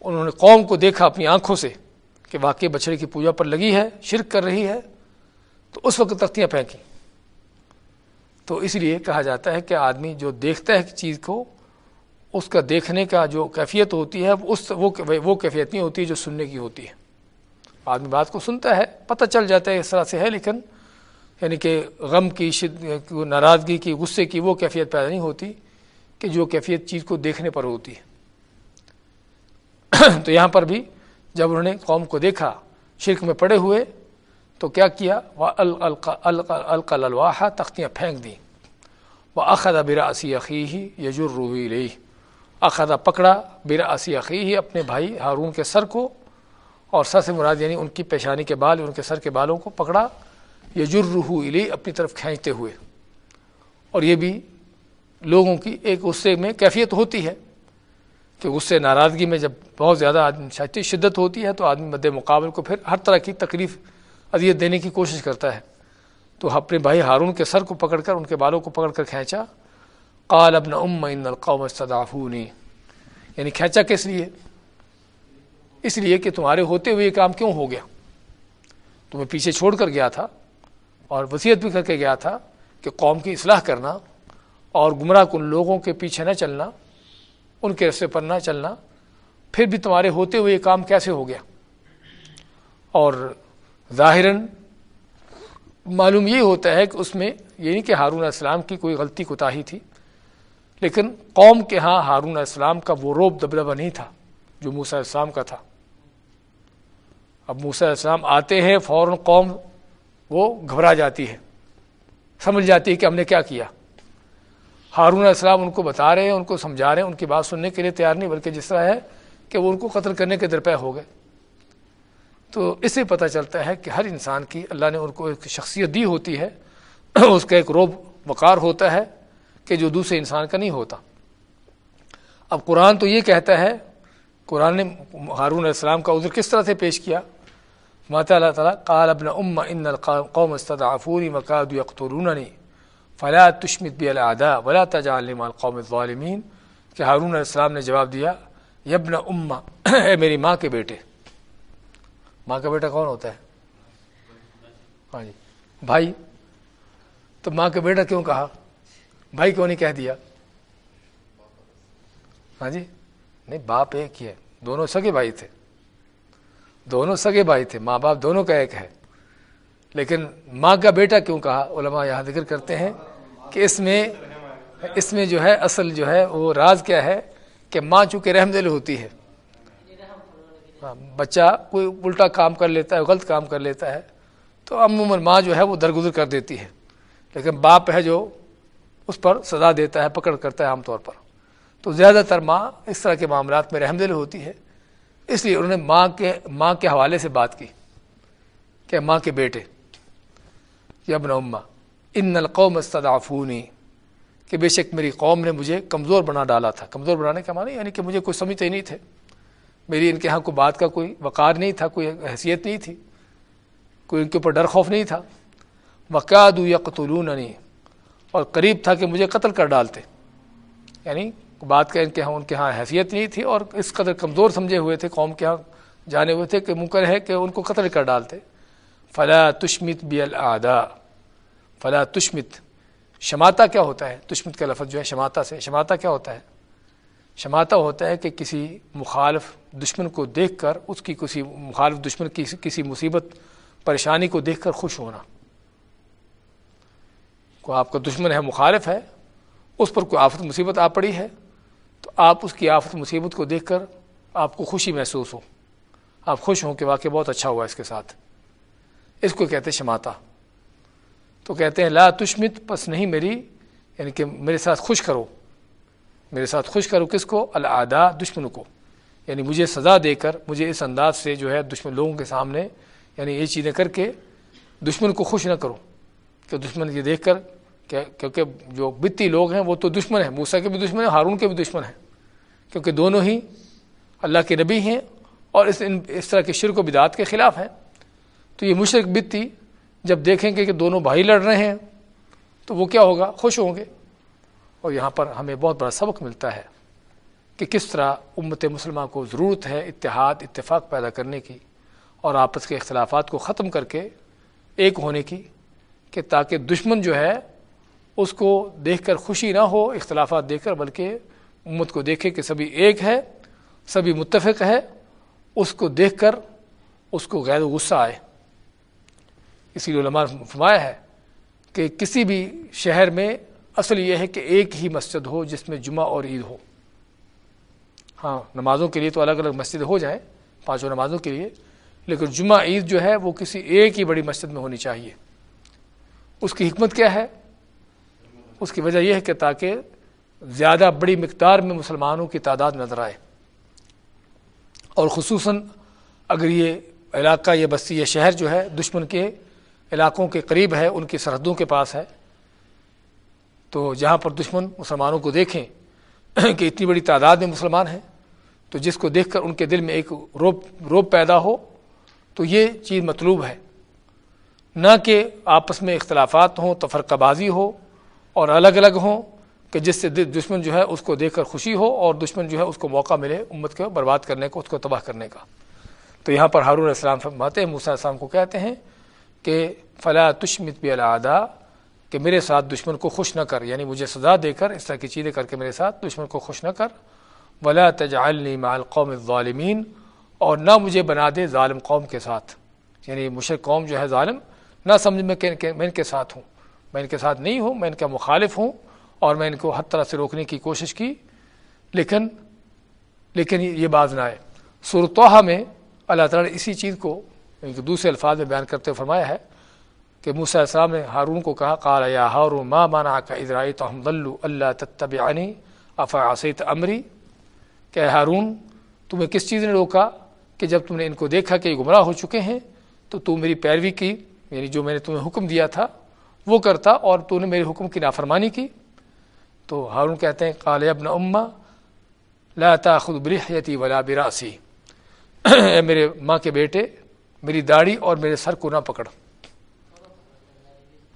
انہوں نے قوم کو دیکھا اپنی آنکھوں سے کہ واقعی بچڑے کی پوجا پر لگی ہے، شرک کر رہی ہے، تو اس وقت تختیاں پھینکی تو اس لیے کہا جاتا ہے کہ آدمی جو دیکھتا ہے چیز کو، اس کا دیکھنے کا جو کیفیت ہوتی ہے اس وہ کیفیت نہیں ہوتی جو سننے کی ہوتی ہے۔ آدمی بات کو سنتا ہے، پتہ چل جاتا ہے اس طرح سے ہے، لیکن یعنی کہ غم کی، شد ناراضگی کی، غصے کی وہ کیفیت پیدا نہیں ہوتی کہ جو کیفیت چیز کو دیکھنے پر ہوتی ہے۔ تو یہاں پر بھی جب انہوں نے قوم کو دیکھا، شرک میں پڑے ہوئے، تو کیا کیا؟ وہ القل الواحا تختیاں پھینک دیں۔ وہ اخدا برا اسی عقی ہی یجر روحی رہی اخدا پکڑا برا اسی عقی ہی اپنے بھائی ہارون کے سر کو اور سر سے مراد یعنی ان کی پیشانی کے بال، ان کے سر کے بالوں کو پکڑا۔ یجر روح علی اپنی طرف کھینچتے ہوئے۔ اور یہ بھی لوگوں کی ایک غصے میں کیفیت ہوتی ہے۔ کہ غصے ناراضگی میں جب بہت زیادہ آدمی شدت ہوتی ہے تو آدمی مد مقابل کو پھر ہر طرح کی تکلیف اذیت دینے کی کوشش کرتا ہے۔ تو اپنے بھائی ہارون کے سر کو پکڑ کر، ان کے بالوں کو پکڑ کر کھینچا۔ قال ابن ام ان القوم استضعفونی۔ یعنی کھینچا کس لیے؟ اس لیے کہ تمہارے ہوتے ہوئے یہ کام کیوں ہو گیا؟ تمہیں پیچھے چھوڑ کر گیا تھا اور وصیت بھی کر کے گیا تھا کہ قوم کی اصلاح کرنا اور گمراہ کن لوگوں کے پیچھے نہ چلنا۔ ان کے رستے پر نہ چلنا۔ پھر بھی تمہارے ہوتے ہوئے یہ کام کیسے ہو گیا؟ اور ظاہراً معلوم یہ ہوتا ہے کہ اس میں یہ نہیں کہ ہارون السلام کی کوئی غلطی کوتاہی تھی، لیکن قوم کے ہاں ہارون السلام کا وہ روب دبدبہ نہیں تھا جو موسیٰ السلام کا تھا۔ اب موسیٰ السلام آتے ہیں، فوراً قوم وہ گھبرا جاتی ہے، سمجھ جاتی ہے کہ ہم نے کیا کیا۔ ہارون السلام ان کو بتا رہے ہیں، ان کو سمجھا رہے ہیں، ان کی بات سننے کے لیے تیار نہیں، بلکہ جس طرح ہے کہ وہ ان کو قتل کرنے کے درپے ہو گئے۔ تو اس سے پتہ چلتا ہے کہ ہر انسان کی اللہ نے ان کو ایک شخصیت دی ہوتی ہے، اس کا ایک روب وقار ہوتا ہے کہ جو دوسرے انسان کا نہیں ہوتا۔ اب قرآن تو یہ کہتا ہے، قرآن نے ہارون السلام کا عذر کس طرح سے پیش کیا؟ ماتا اللہ تعالیٰ، قال ابن ام ان القوم استضعفوني وكادوا يقتلونني فلا تشمت بي الاعداء ولا تجعلني مع القوم الظالمين کہ ہارون علیہ السلام نے جواب دیا یبن ام اے میری ماں کے بیٹے. ماں کا بیٹا کون ہوتا ہے؟ ہاں جی بھائی۔ تو ماں کا بیٹا کیوں کہا؟ بھائی کیوں نہیں کہہ دیا؟ ہاں جی نہیں، باپ ایک ہی ہے، دونوں سگے بھائی تھے۔ دونوں سگے بھائی تھے، ماں باپ دونوں کا ایک ہے۔ لیکن ماں کا بیٹا کیوں کہا؟ علماء یہاں ذکر کرتے ہیں۔ کہ اس میں اس میں جو ہے اصل جو ہے وہ راز کیا ہے کہ ماں چونکہ رحم دل ہوتی ہے۔ ہاں، بچہ کوئی الٹا کام کر لیتا ہے، غلط کام کر لیتا ہے، تو عموماً ماں جو ہے وہ درگزر کر دیتی ہے۔ لیکن باپ ہے جو اس پر سزا دیتا ہے، پکڑ کرتا ہے عام طور پر۔ تو زیادہ تر ماں اس طرح کے معاملات میں رحم دل ہوتی ہے۔ اس لیے انہوں نے ماں کے ماں کے حوالے سے بات کی کہ ماں کے بیٹے یا ابن اما ان القوم استدعفونی کہ بے شک میری قوم نے مجھے کمزور بنا ڈالا تھا۔ کمزور بنانے کا معنی یعنی کہ مجھے کوئی سمجھتے ہی نہیں تھے۔ میری ان کے ہاں کوئی بات کا کوئی وقار نہیں تھا، کوئی حیثیت نہیں تھی۔ کوئی ان کے اوپر ڈر خوف نہیں تھا۔ وقاد یا قطولون اور قریب تھا کہ مجھے قتل کر ڈالتے۔ یعنی بات کا ان کے ہاں ان کے ہاں حیثیت نہیں تھی اور اس قدر کمزور سمجھے ہوئے تھے، قوم کے ہاں جانے ہوئے تھے کہ ممکن ہے کہ ان کو قتل کر ڈالتے۔ فلا تشمت بی العدا فلا تشمت. شماتا کیا ہوتا ہے؟ تشمت کا لفظ جو ہے شماتا سے. شماتا کیا ہوتا ہے؟ شماتا ہوتا ہے کہ کسی مخالف دشمن کو دیکھ کر، اس کی کسی مخالف دشمن کی کسی مصیبت، پریشانی کو دیکھ کر خوش ہونا۔ کوئی آپ کا دشمن ہے، مخالف ہے، اس پر کوئی آفت مصیبت آ پڑی ہے، تو آپ اس کی آفت مصیبت کو دیکھ کر آپ کو خوشی محسوس ہو۔ آپ خوش ہوں کہ واقعہ بہت اچھا ہوا اس کے ساتھ۔ اس کو کہتے ہیں شماتا۔ تو کہتے ہیں، لا تشمت، پس نہیں میری یعنی کہ میرے ساتھ خوش کرو۔ میرے ساتھ خوش کرو کس کو؟ العدا دشمن کو۔ یعنی مجھے سزا دے کر، مجھے اس انداز سے جو ہے دشمن لوگوں کے سامنے یعنی یہ چیزیں کر کے دشمن کو خوش نہ کرو۔ کہ دشمن یہ دیکھ کر کیونکہ جو بتی لوگ ہیں، وہ تو دشمن ہیں۔ موسا کے بھی دشمن ہیں، ہارون کے بھی دشمن ہیں۔ کیونکہ دونوں ہی اللہ کے نبی ہیں اور اس اس طرح کے شرک و بدعات کے خلاف ہیں۔ تو یہ مشرق بتی جب دیکھیں گے کہ دونوں بھائی لڑ رہے ہیں، تو وہ کیا ہوگا؟ خوش ہوں گے۔ اور یہاں پر ہمیں بہت بڑا سبق ملتا ہے کہ کس طرح امت مسلمہ کو ضرورت ہے اتحاد، اتفاق پیدا کرنے کی اور آپس کے اختلافات کو ختم کر کے ایک ہونے کی، کہ تاکہ دشمن جو ہے اس کو دیکھ کر خوشی نہ ہو، اختلافات دیکھ کر، بلکہ امت کو دیکھے کہ سبھی ایک ہے، سبھی متفق ہے، اس کو دیکھ کر اس کو غیر غصہ آئے۔ اسی لیے علماء فرمایا ہے کہ کسی بھی شہر میں اصل یہ ہے کہ ایک ہی مسجد ہو جس میں جمعہ اور عید ہو۔ ہاں نمازوں کے لیے تو الگ الگ مسجد ہو جائیں پانچوں نمازوں کے لیے، لیکن جمعہ عید جو ہے وہ کسی ایک ہی بڑی مسجد میں ہونی چاہیے۔ اس کی حکمت کیا ہے؟ اس کی وجہ یہ ہے کہ تاکہ زیادہ بڑی مقدار میں مسلمانوں کی تعداد نظر آئے۔ اور خصوصاً اگر یہ علاقہ، یہ بستی، یہ شہر جو ہے دشمن کے علاقوں کے قریب ہے، ان کی سرحدوں کے پاس ہے۔ تو جہاں پر دشمن مسلمانوں کو دیکھیں کہ اتنی بڑی تعداد میں مسلمان ہیں، تو جس کو دیکھ کر ان کے دل میں ایک روب روب پیدا ہو، تو یہ چیز مطلوب ہے۔ نہ کہ آپس میں اختلافات ہوں، تفرقہ بازی ہو اور الگ الگ ہوں کہ جس سے دشمن جو ہے اس کو دیکھ کر خوشی ہو اور دشمن جو ہے اس کو موقع ملے امت کو برباد کرنے کو، اس کو تباہ کرنے کا۔ تو یہاں پر ہارون السلام فرماتے ہیں، موسیٰ السلام کو کہتے ہیں کہ فلاں تشمت بھی کہ میرے ساتھ دشمن کو خوش نہ کر یعنی مجھے سزا دے کر، اس طرح کی چیزیں کر کے میرے ساتھ دشمن کو خوش نہ کر۔ ولا تجعلنی مع القوم الظالمین اور نہ مجھے بنا دے ظالم قوم کے ساتھ۔ یعنی مشرق قوم جو ہے ظالم، نہ سمجھ میں کہ میں ان کے ساتھ ہوں۔ میں ان کے ساتھ نہیں ہوں، میں ان کا مخالف ہوں، اور میں ان کو ہر طرح سے روکنے کی کوشش کی۔ لیکن لیکن یہ بات نہ آئے۔ صورتحا میں اللہ تعالیٰ نے اسی چیز کو دوسرے الفاظ میں بیان کرتے فرمایا ہے کہ موسیٰ السلام نے ہارون کو کہا، قال یا ہارو ما مانا کا ادرائی تو ہم اللہ تب عنی افا آسیت امری؟ کہ ہارون، تمہیں کس چیز نے روکا کہ جب تم نے ان کو دیکھا کہ یہ گمراہ ہو چکے ہیں، تو تو میری پیروی کی یعنی جو میں نے تمہیں حکم دیا تھا، وہ کرتا اور تو نے میرے حکم کی نافرمانی کی؟ تو ہارون کہتے ہیں، قال ابن اما، لا تاخذ برحیتی ولا براسی اے میرے ماں کے بیٹے میری داڑھی اور میرے سر کو نہ پکڑ۔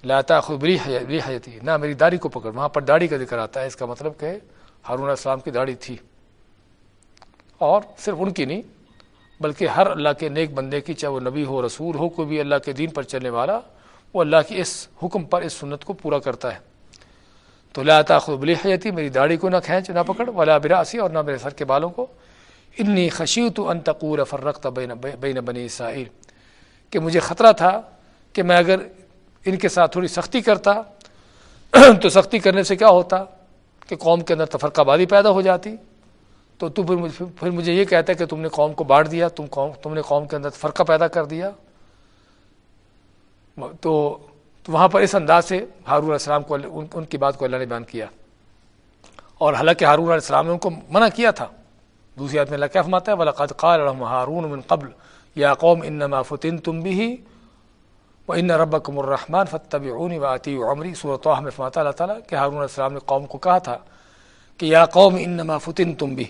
لا تاخذ برحیتی نہ میری داڑھی کو پکڑ۔ وہاں پر داڑھی کا ذکر آتا ہے۔ اس کا مطلب کہ ہارون السلام کی داڑھی تھی۔ اور صرف ان کی نہیں، بلکہ ہر اللہ کے نیک بندے کی، چاہے وہ نبی ہو، رسول ہو، کوئی بھی اللہ کے دین پر چلنے والا، وہ اللہ کی اس حکم پر، اس سنت کو پورا کرتا ہے۔ تو لا تاخذ بلیحیتی میری داڑھی کو نہ کھینچ، نہ پکڑ، ولا براسی اور نہ میرے سر کے بالوں کو۔ انی خشیت ان تقور فرقت بین بین بنی اسرائیل. کہ مجھے خطرہ تھا کہ میں اگر ان کے ساتھ تھوڑی سختی کرتا تو سختی کرنے سے کیا ہوتا کہ قوم کے اندر تفرقہ بازی پیدا ہو جاتی؟ تو تو پھر مجھے یہ کہتا ہے کہ تم نے قوم کو بانٹ دیا، تم قوم تم نے قوم کے اندر فرقہ پیدا کر دیا۔ تو وہاں پر اس انداز سے ہارون علیہ السلام کو ان کی بات کو اللہ نے بیان کیا۔ اور حالانکہ ہارون علیہ السلام نے ان کو منع کیا تھا۔ دوسری آدمی اللہ کیا فرماتا ہے؟ ولاقت قال ہارون من قبل، یا قوم انما فتن تم بھی و ان ربکم الرحمن فتب اونی واطی عمری میں فرماتا اللہ تعالیٰ کہ ہارون علیہ السلام نے قوم کو کہا تھا کہ یا قوم انما فتن تم بھی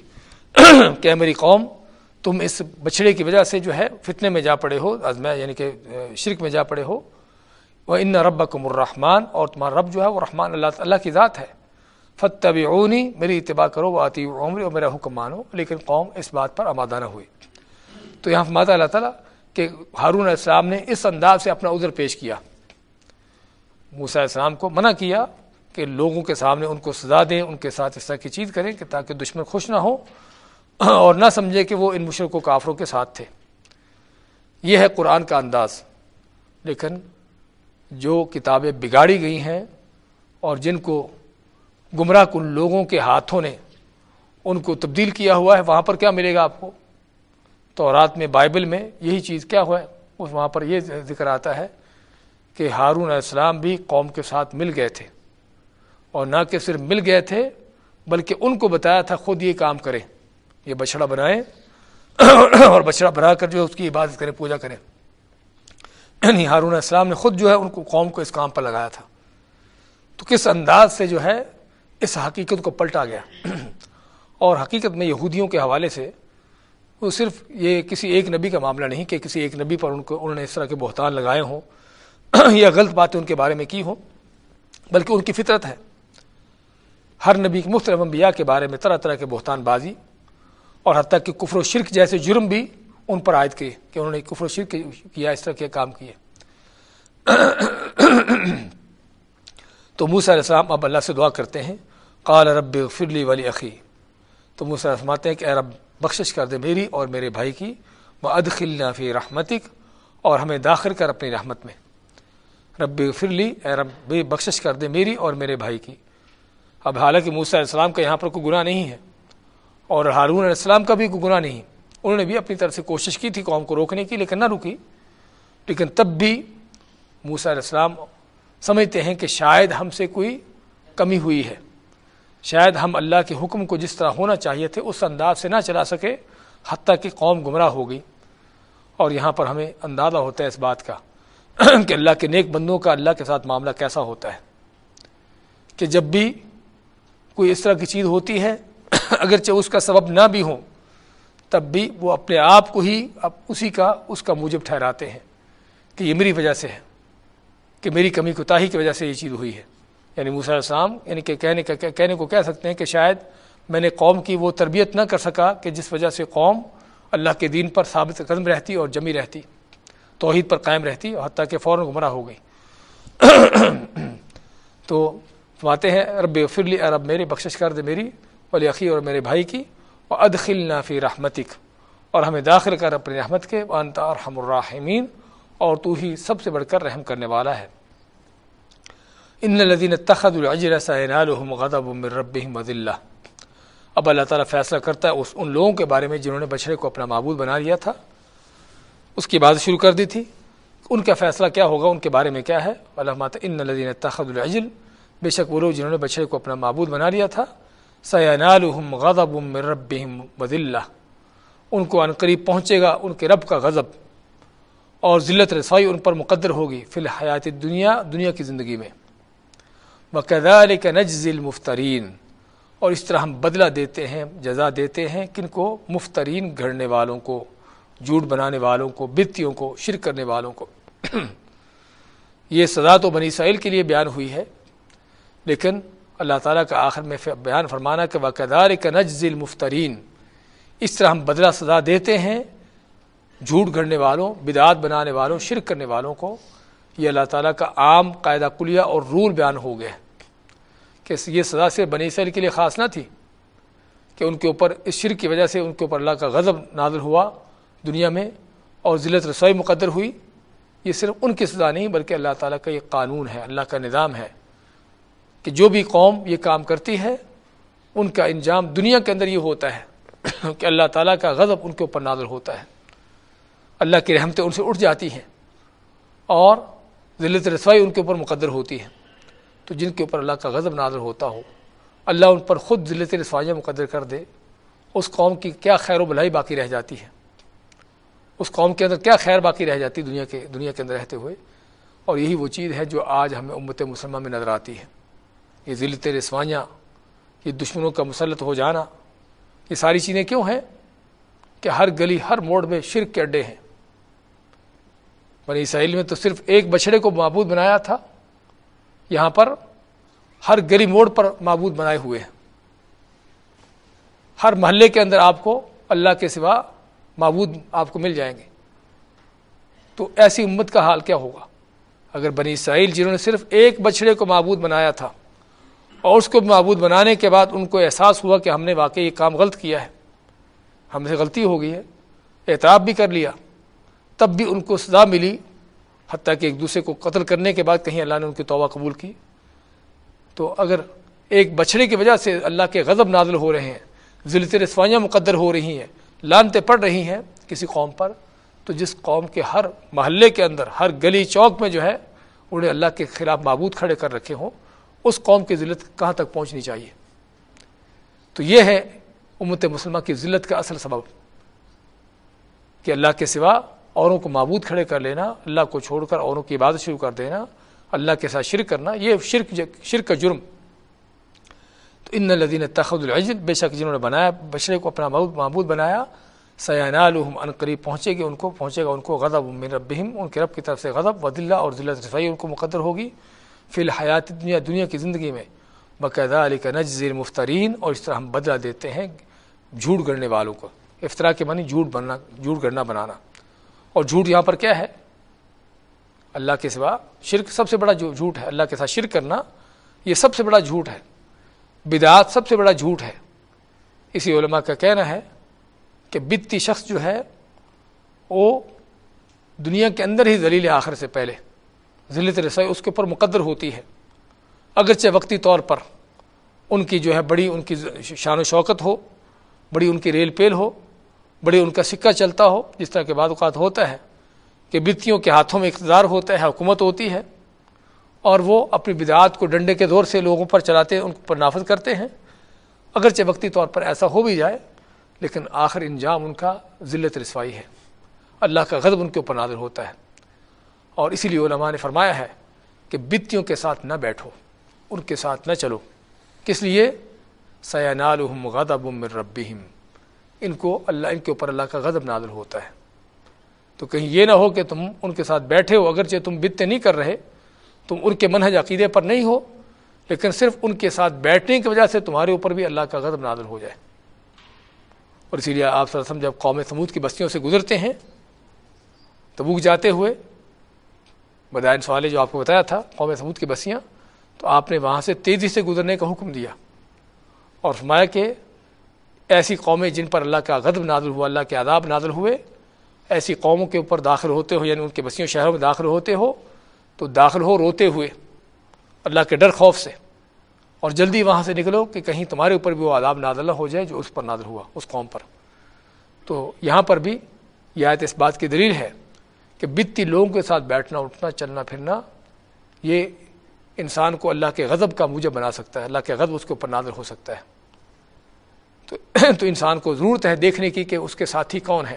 کہ میری قوم، تم اس بچڑے کی وجہ سے جو ہے فتنے میں جا پڑے ہو ازمہ یعنی کہ شرک میں جا پڑے ہو۔ وہ ان ربکم الرحمن اور تمہارا رب جو ہے وہ رحمان اللہ اللہ کی ذات ہے۔ فتب اونی میری اتباع کرو، وہ آتی عمری اور میرا حکم مانو، لیکن قوم اس بات پر آمادہ نہ ہوئی۔ تو یہاں فرماتا اللہ تعالیٰ کہ ہارون علیہ السلام نے اس انداز سے اپنا عذر پیش کیا۔ موسیٰ علیہ السلام کو منع کیا کہ لوگوں کے سامنے ان کو سزا دیں، ان کے ساتھ اس طرح کی چیز کریں کہ تاکہ دشمن خوش نہ ہو اور نہ سمجھے کہ وہ ان مشرق و کافروں کے ساتھ تھے۔ یہ ہے قرآن کا انداز۔ لیکن جو کتابیں بگاڑی گئی ہیں اور جن کو گمراہ کن لوگوں کے ہاتھوں نے ان کو تبدیل کیا ہوا ہے، وہاں پر کیا ملے گا آپ کو؟ تو رات میں، بائبل میں یہی چیز کیا ہوا ہے؟ اس وہاں پر یہ ذکر آتا ہے کہ ہارون علیہ السلام بھی قوم کے ساتھ مل گئے تھے۔ اور نہ کہ صرف مل گئے تھے، بلکہ ان کو بتایا تھا، خود یہ کام کریں، یہ بچڑا بنائیں اور بچڑا بنا کر جو ہے اس کی عبادت کریں، پوجا کریں۔ یعنی ہارون علیہ السلام نے خود جو ہے ان کو قوم کو اس کام پر لگایا تھا۔ تو کس انداز سے جو ہے اس حقیقت کو پلٹا گیا۔ اور حقیقت میں یہودیوں کے حوالے سے وہ صرف یہ کسی ایک نبی کا معاملہ نہیں کہ کسی ایک نبی پر ان کو انہوں نے اس طرح کے بہتان لگائے ہوں یا غلط باتیں ان کے بارے میں کی ہوں، بلکہ ان کی فطرت ہے۔ ہر نبی کے مختلف انبیاء کے بارے میں طرح طرح کے بہتان بازی اور حتیٰ کہ کفر و شرک جیسے جرم بھی ان پر عائد کیے کہ انہوں نے کفر و شرک کیا، اس طرح کے کام کیے۔ تو موسیٰ علیہ السلام اب اللہ سے دعا کرتے ہیں، قال رب فرلی والی عقی تو موسیٰ فرماتے ہیں کہ اے رب، بخشش کر دے میری اور میرے بھائی کی۔ وہ ادخل فی رحمتک اور ہمیں داخل کر اپنی رحمت میں۔ رب فرلی اے رب بخشش کر دے میری اور میرے بھائی کی۔ اب حالانکہ موسیٰ علیہ السلام کا یہاں پر کوئی گناہ نہیں ہے، اور ہارون علیہ السلام کا بھی کوئی گناہ نہیں۔ انہوں نے بھی اپنی طرف سے کوشش کی تھی قوم کو روکنے کی، لیکن نہ رکی لیکن تب بھی موسیٰ علیہ السلام سمجھتے ہیں کہ شاید ہم سے کوئی کمی ہوئی ہے۔ شاید ہم اللہ کے حکم کو جس طرح ہونا چاہیے تھے، اس انداز سے نہ چلا سکے، حتیٰ کہ قوم گمراہ ہو گئی۔ اور یہاں پر ہمیں اندازہ ہوتا ہے اس بات کا کہ اللہ کے نیک بندوں کا اللہ کے ساتھ معاملہ کیسا ہوتا ہے۔ کہ جب بھی کوئی اس طرح کی چیز ہوتی ہے، اگرچہ اس کا سبب نہ بھی ہو، تب بھی وہ اپنے آپ کو ہی اب اسی کا، اس کا موجب ٹھہراتے ہیں کہ یہ میری وجہ سے ہے۔ کہ میری کمی کوتاہی کی وجہ سے یہ چیز ہوئی ہے۔ یعنی موسیٰ علیہ السلام یعنی کہ کہنے کہنے کو کہہ سکتے ہیں کہ شاید میں نے قوم کی وہ تربیت نہ کر سکا کہ جس وجہ سے قوم اللہ کے دین پر ثابت قدم رہتی اور جمی رہتی، توحید پر قائم رہتی اور حتیٰ کہ فوراً گمراہ ہو گئی۔ تو فرماتے ہیں، رب فرلی رب میری بخشش کر دے میری، ولی عقی اور میرے بھائی کی اور ادخل نافی رحمتک۔ اور ہمیں داخل کر اپنی رحمت کے انتا ارحم الراحمین۔ اور تو ہی سب سے بڑھ کر رحم کرنے والا ہے۔ ان الدین تخد الجر سینالحم غضب من ربهم وذلہ اب اللہ تعالیٰ فیصلہ کرتا ہے اس ان لوگوں کے بارے میں جنہوں نے بچڑے کو اپنا معبود بنا لیا تھا۔ اس کی بات شروع کر دی تھی۔ ان کا فیصلہ کیا ہوگا؟ ان کے بارے میں کیا ہے؟ علامات ان الدین تخد العجل۔ بے شک وہ لوگ جنہوں نے بچڑے کو اپنا معبود بنا لیا تھا۔ سینالحم غضب من ربهم وذلہ ان کو عنقریب پہنچے گا، ان کے رب کا غضب۔ اور ذلت رسائی ان پر مقدر ہوگی فی الحیات دنیا دنیا کی زندگی میں۔ بقدار کا نجز المفترین اور اس طرح ہم بدلہ دیتے ہیں، جزا دیتے ہیں کن کو؟ مفترین گھڑنے والوں کو، جھوٹ بنانے والوں کو بتیوں کو، شرک کرنے والوں کو۔ یہ سزا تو بنی اسرائیل کے لیے بیان ہوئی ہے، لیکن اللہ تعالیٰ کا آخر میں بیان فرمانا کہ وقدار کا نجز المفترین اس طرح ہم بدلہ سزا دیتے ہیں جھوٹ گھڑنے والوں، بدعات بنانے والوں، شرک کرنے والوں کو یہ اللہ تعالیٰ کا عام قاعدہ کلیہ اور رول بیان ہو گیا کہ یہ سزا سے بنی اسرائیل کے لیے خاص نہ تھی کہ ان کے اوپر اس شرک کی وجہ سے ان کے اوپر اللہ کا غضب نازل ہوا دنیا میں اور ذلت رسوئی مقدر ہوئی۔ یہ صرف ان کی سزا نہیں بلکہ اللہ تعالیٰ کا یہ قانون ہے، اللہ کا نظام ہے کہ جو بھی قوم یہ کام کرتی ہے، ان کا انجام دنیا کے اندر یہ ہوتا ہے کہ اللہ تعالیٰ کا غضب ان کے اوپر نازل ہوتا ہے۔ اللہ کی رحمتیں ان سے اٹھ جاتی ہیں اور ذلت رسوائی ان کے اوپر مقدر ہوتی ہے تو جن کے اوپر اللہ کا غضب نازل ہوتا ہو، اللہ ان پر خود ذلت رسوائیاں مقدر کر دے، اس قوم کی کیا خیر و بلائی باقی رہ جاتی ہے؟ اس قوم کے اندر کیا خیر باقی رہ جاتی دنیا کے دنیا کے اندر رہتے ہوئے؟ اور یہی وہ چیز ہے جو آج ہمیں امت مسلمہ میں نظر آتی ہے۔ یہ ذلت رسوائیاں، یہ دشمنوں کا مسلط ہو جانا، یہ ساری چیزیں کیوں ہیں؟ کہ ہر گلی، ہر موڑ میں شرک کے اڈے ہیں۔ بنی اسرائیل میں تو صرف ایک بچڑے کو معبود بنایا تھا، یہاں پر ہر گلی موڑ پر معبود بنائے ہوئے ہیں۔ ہر محلے کے اندر آپ کو اللہ کے سوا معبود آپ کو مل جائیں گے۔ تو ایسی امت کا حال کیا ہوگا؟ اگر بنی اسرائیل جنہوں نے صرف ایک بچڑے کو معبود بنایا تھا اور اس کو معبود بنانے کے بعد ان کو احساس ہوا کہ ہم نے واقعی یہ کام غلط کیا ہے، ہم سے غلطی ہو گئی ہے، اعتراف بھی کر لیا۔ تب بھی ان کو سزا ملی، حتیٰ کہ ایک دوسرے کو قتل کرنے کے بعد کہیں اللہ نے ان کی توبہ قبول کی۔ تو اگر ایک بچڑے کی وجہ سے اللہ کے غضب نازل ہو رہے ہیں، ذلت رسوائیاں مقدر ہو رہی ہیں لانتے پڑ رہی ہیں کسی قوم پر، تو جس قوم کے ہر محلے کے اندر، ہر گلی چوک میں جو ہے، انہیں اللہ کے خلاف معبود کھڑے کر رکھے ہوں، اس قوم کی ذلت کہاں تک پہنچنی چاہیے؟ تو یہ ہے امت مسلمہ کی ذلت کا اصل سبب، کہ اللہ کے سوا اوروں کو معبود کھڑے کر لینا، اللہ کو چھوڑ کر اوروں کی عبادت شروع کر دینا، اللہ کے ساتھ شرک کرنا، یہ شرک شرک کا جرم۔ تو ان لدین تخد العجل، بے شک جنہوں نے بنایا، بشرے کو اپنا معبود بنایا سیاح ان قریب پہنچے گی ان کو، پہنچے گا ان کو غضب من ربہم، ان کے رب کی طرف سے غضب و دلہ اور ذلت رسائی ان کو مقدر ہوگی۔ فی الحیات دنیا دنیا کی زندگی میں۔ باقاعدہ علی کا نجزیر مفترین اور اس طرح ہم بدلہ دیتے ہیں جھوٹ گڑنے والوں کو۔ افطرا کے معنی جھوٹ بننا جھوٹ گڑنا بنانا۔ اور جھوٹ یہاں پر کیا ہے؟ اللہ کے سوا شرک سب سے بڑا جو جھوٹ ہے، اللہ کے ساتھ شرک کرنا، یہ سب سے بڑا جھوٹ ہے۔ بدعات سب سے بڑا جھوٹ ہے۔ اسی علماء کا کہنا ہے کہ بتی شخص جو ہے، وہ دنیا کے اندر ہی ذلیل آخر سے پہلے۔ ذلت رسائی اس کے اوپر مقدر ہوتی ہے۔ اگرچہ وقتی طور پر ان کی جو ہے بڑی ان کی شان و شوکت ہو، بڑی ان کی ریل پیل ہو بڑی ان کا سکہ چلتا ہو، جس طرح کے بعد اوقات ہوتا ہے کہ بتیوں کے ہاتھوں میں اقتدار ہوتا ہے، حکومت ہوتی ہے، اور وہ اپنی بدعات کو ڈنڈے کے دور سے لوگوں پر چلاتے ان پر نافذ کرتے ہیں۔ اگرچہ وقتی طور پر ایسا ہو بھی جائے، لیکن آخر انجام ان کا ذلت رسوائی ہے۔ اللہ کا غضب ان کے اوپر نازل ہوتا ہے۔ اور اسی لیے علماء نے فرمایا ہے کہ بتیوں کے ساتھ نہ بیٹھو، ان کے ساتھ نہ چلو۔ کس لیے؟ سیانال غضب من ربہم ان کو اللہ ان کے اوپر اللہ کا غضب نازل ہوتا ہے۔ تو کہیں یہ نہ ہو کہ تم ان کے ساتھ بیٹھے ہو، اگرچہ تم بتے نہیں کر رہے، تم ان کے منہج عقیدے پر نہیں ہو، لیکن صرف ان کے ساتھ بیٹھنے کی وجہ سے تمہارے اوپر بھی اللہ کا غضب نازل ہو جائے۔ اور اسی لیے آپ سرسم جب قوم سمود کی بستیوں سے گزرتے ہیں، تبوک جاتے ہوئے، بدائن سوالے جو آپ کو بتایا تھا، قوم سمود کی بستیاں، تو آپ نے وہاں سے تیزی سے گزرنے کا حکم دیا اور فرمایا کہ ایسی قومیں جن پر اللہ کا غضب نازل ہوا، اللہ کے عذاب نازل ہوئے، ایسی قوموں کے اوپر داخل ہوتے ہو یعنی ان کے بسیوں، شہروں میں داخل ہوتے ہو، تو داخل ہو، روتے ہوئے، اللہ کے ڈر خوف سے، اور جلدی وہاں سے نکلو کہ کہیں تمہارے اوپر بھی وہ عذاب نازل ہو جائے جو اس پر نازل ہوا، اس قوم پر۔ تو یہاں پر بھی یہ آیت اس بات کی دلیل ہے کہ بتی لوگوں کے ساتھ بیٹھنا، اٹھنا، چلنا، پھرنا، یہ انسان کو اللہ کے غضب کا موجب بنا سکتا ہے، اللہ کے غضب اس کے اوپر نازل ہو سکتا ہے۔ تو تو انسان کو ضرورت ہے دیکھنے کی کہ اس کے ساتھی کون ہیں۔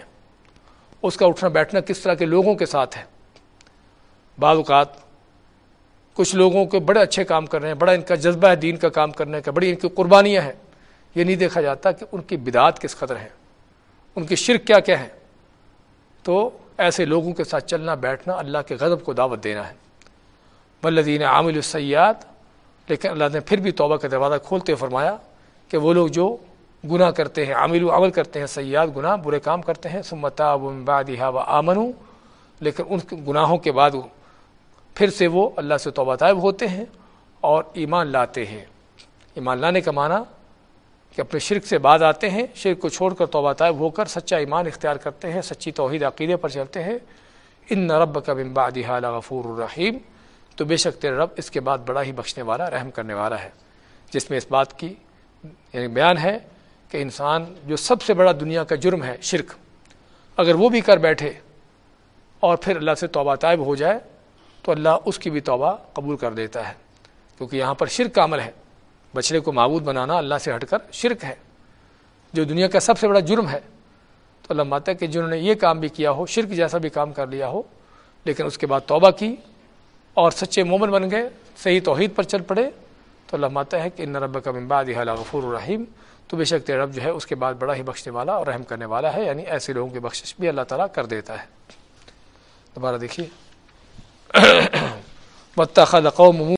اس کا اٹھنا بیٹھنا کس طرح کے لوگوں کے ساتھ ہے۔ بعض اوقات کچھ لوگوں کے بڑے اچھے کام کر رہے ہیں، بڑا ان کا جذبہ ہے، دین کا کام کرنے کا، بڑی ان کی قربانیاں ہیں۔ یہ نہیں دیکھا جاتا کہ ان کی بدعات کس قدر ہیں، ان کی شرک کیا کیا ہے تو ایسے لوگوں کے ساتھ چلنا، بیٹھنا اللہ کے غضب کو دعوت دینا ہے۔ بلدین عامل السیات لیکن اللہ نے پھر بھی توبہ کا دروازہ کھولتے فرمایا کہ وہ لوگ جو گناہ کرتے ہیں عامل و عمل کرتے ہیں، سیاد گناہ برے کام کرتے ہیں سمتا بادہ و آمن لیکن ان گناہوں کے بعد پھر سے وہ اللہ سے توبہ طائب ہوتے ہیں اور ایمان لاتے ہیں۔ ایمان لانے کا معنی کہ اپنے شرک سے بعد آتے ہیں، شرک کو چھوڑ کر توبہ طائب ہو کر سچا ایمان اختیار کرتے ہیں، سچی توحید عقیدے پر چلتے ہیں۔ ان نہ رب کا بمبادہ غفور الرحیم، تو بے شک تیرے رب اس کے بعد بڑا ہی بخشنے والا، رحم کرنے والا ہے۔ جس میں اس بات کی یعنی بیان ہے کہ انسان جو سب سے بڑا دنیا کا جرم ہے، شرک، اگر وہ بھی کر بیٹھے اور پھر اللہ سے توبہ طائب ہو جائے، تو اللہ اس کی بھی توبہ قبول کر دیتا ہے۔ کیونکہ یہاں پر شرک کا عمل ہے۔ بچڑے کو معبود بنانا اللہ سے ہٹ کر شرک ہے۔ جو دنیا کا سب سے بڑا جرم ہے، تو اللہ ماتا ہے کہ جنہوں نے یہ کام بھی کیا ہو، شرک جیسا بھی کام کر لیا ہو، لیکن اس کے بعد توبہ کی اور سچے مومن بن گئے، صحیح توحید پر چل پڑے، تو اللہ ماتا ہے کہ ان رب کا ممباد غفور الرحیم تو بے شک رب جو ہے اس کے بعد بڑا ہی بخشنے والا اور رحم کرنے والا ہے یعنی ایسے لوگوں کی بخشش بھی اللہ تعالیٰ کر دیتا ہے۔ دوبارہ دیکھیے۔ قوم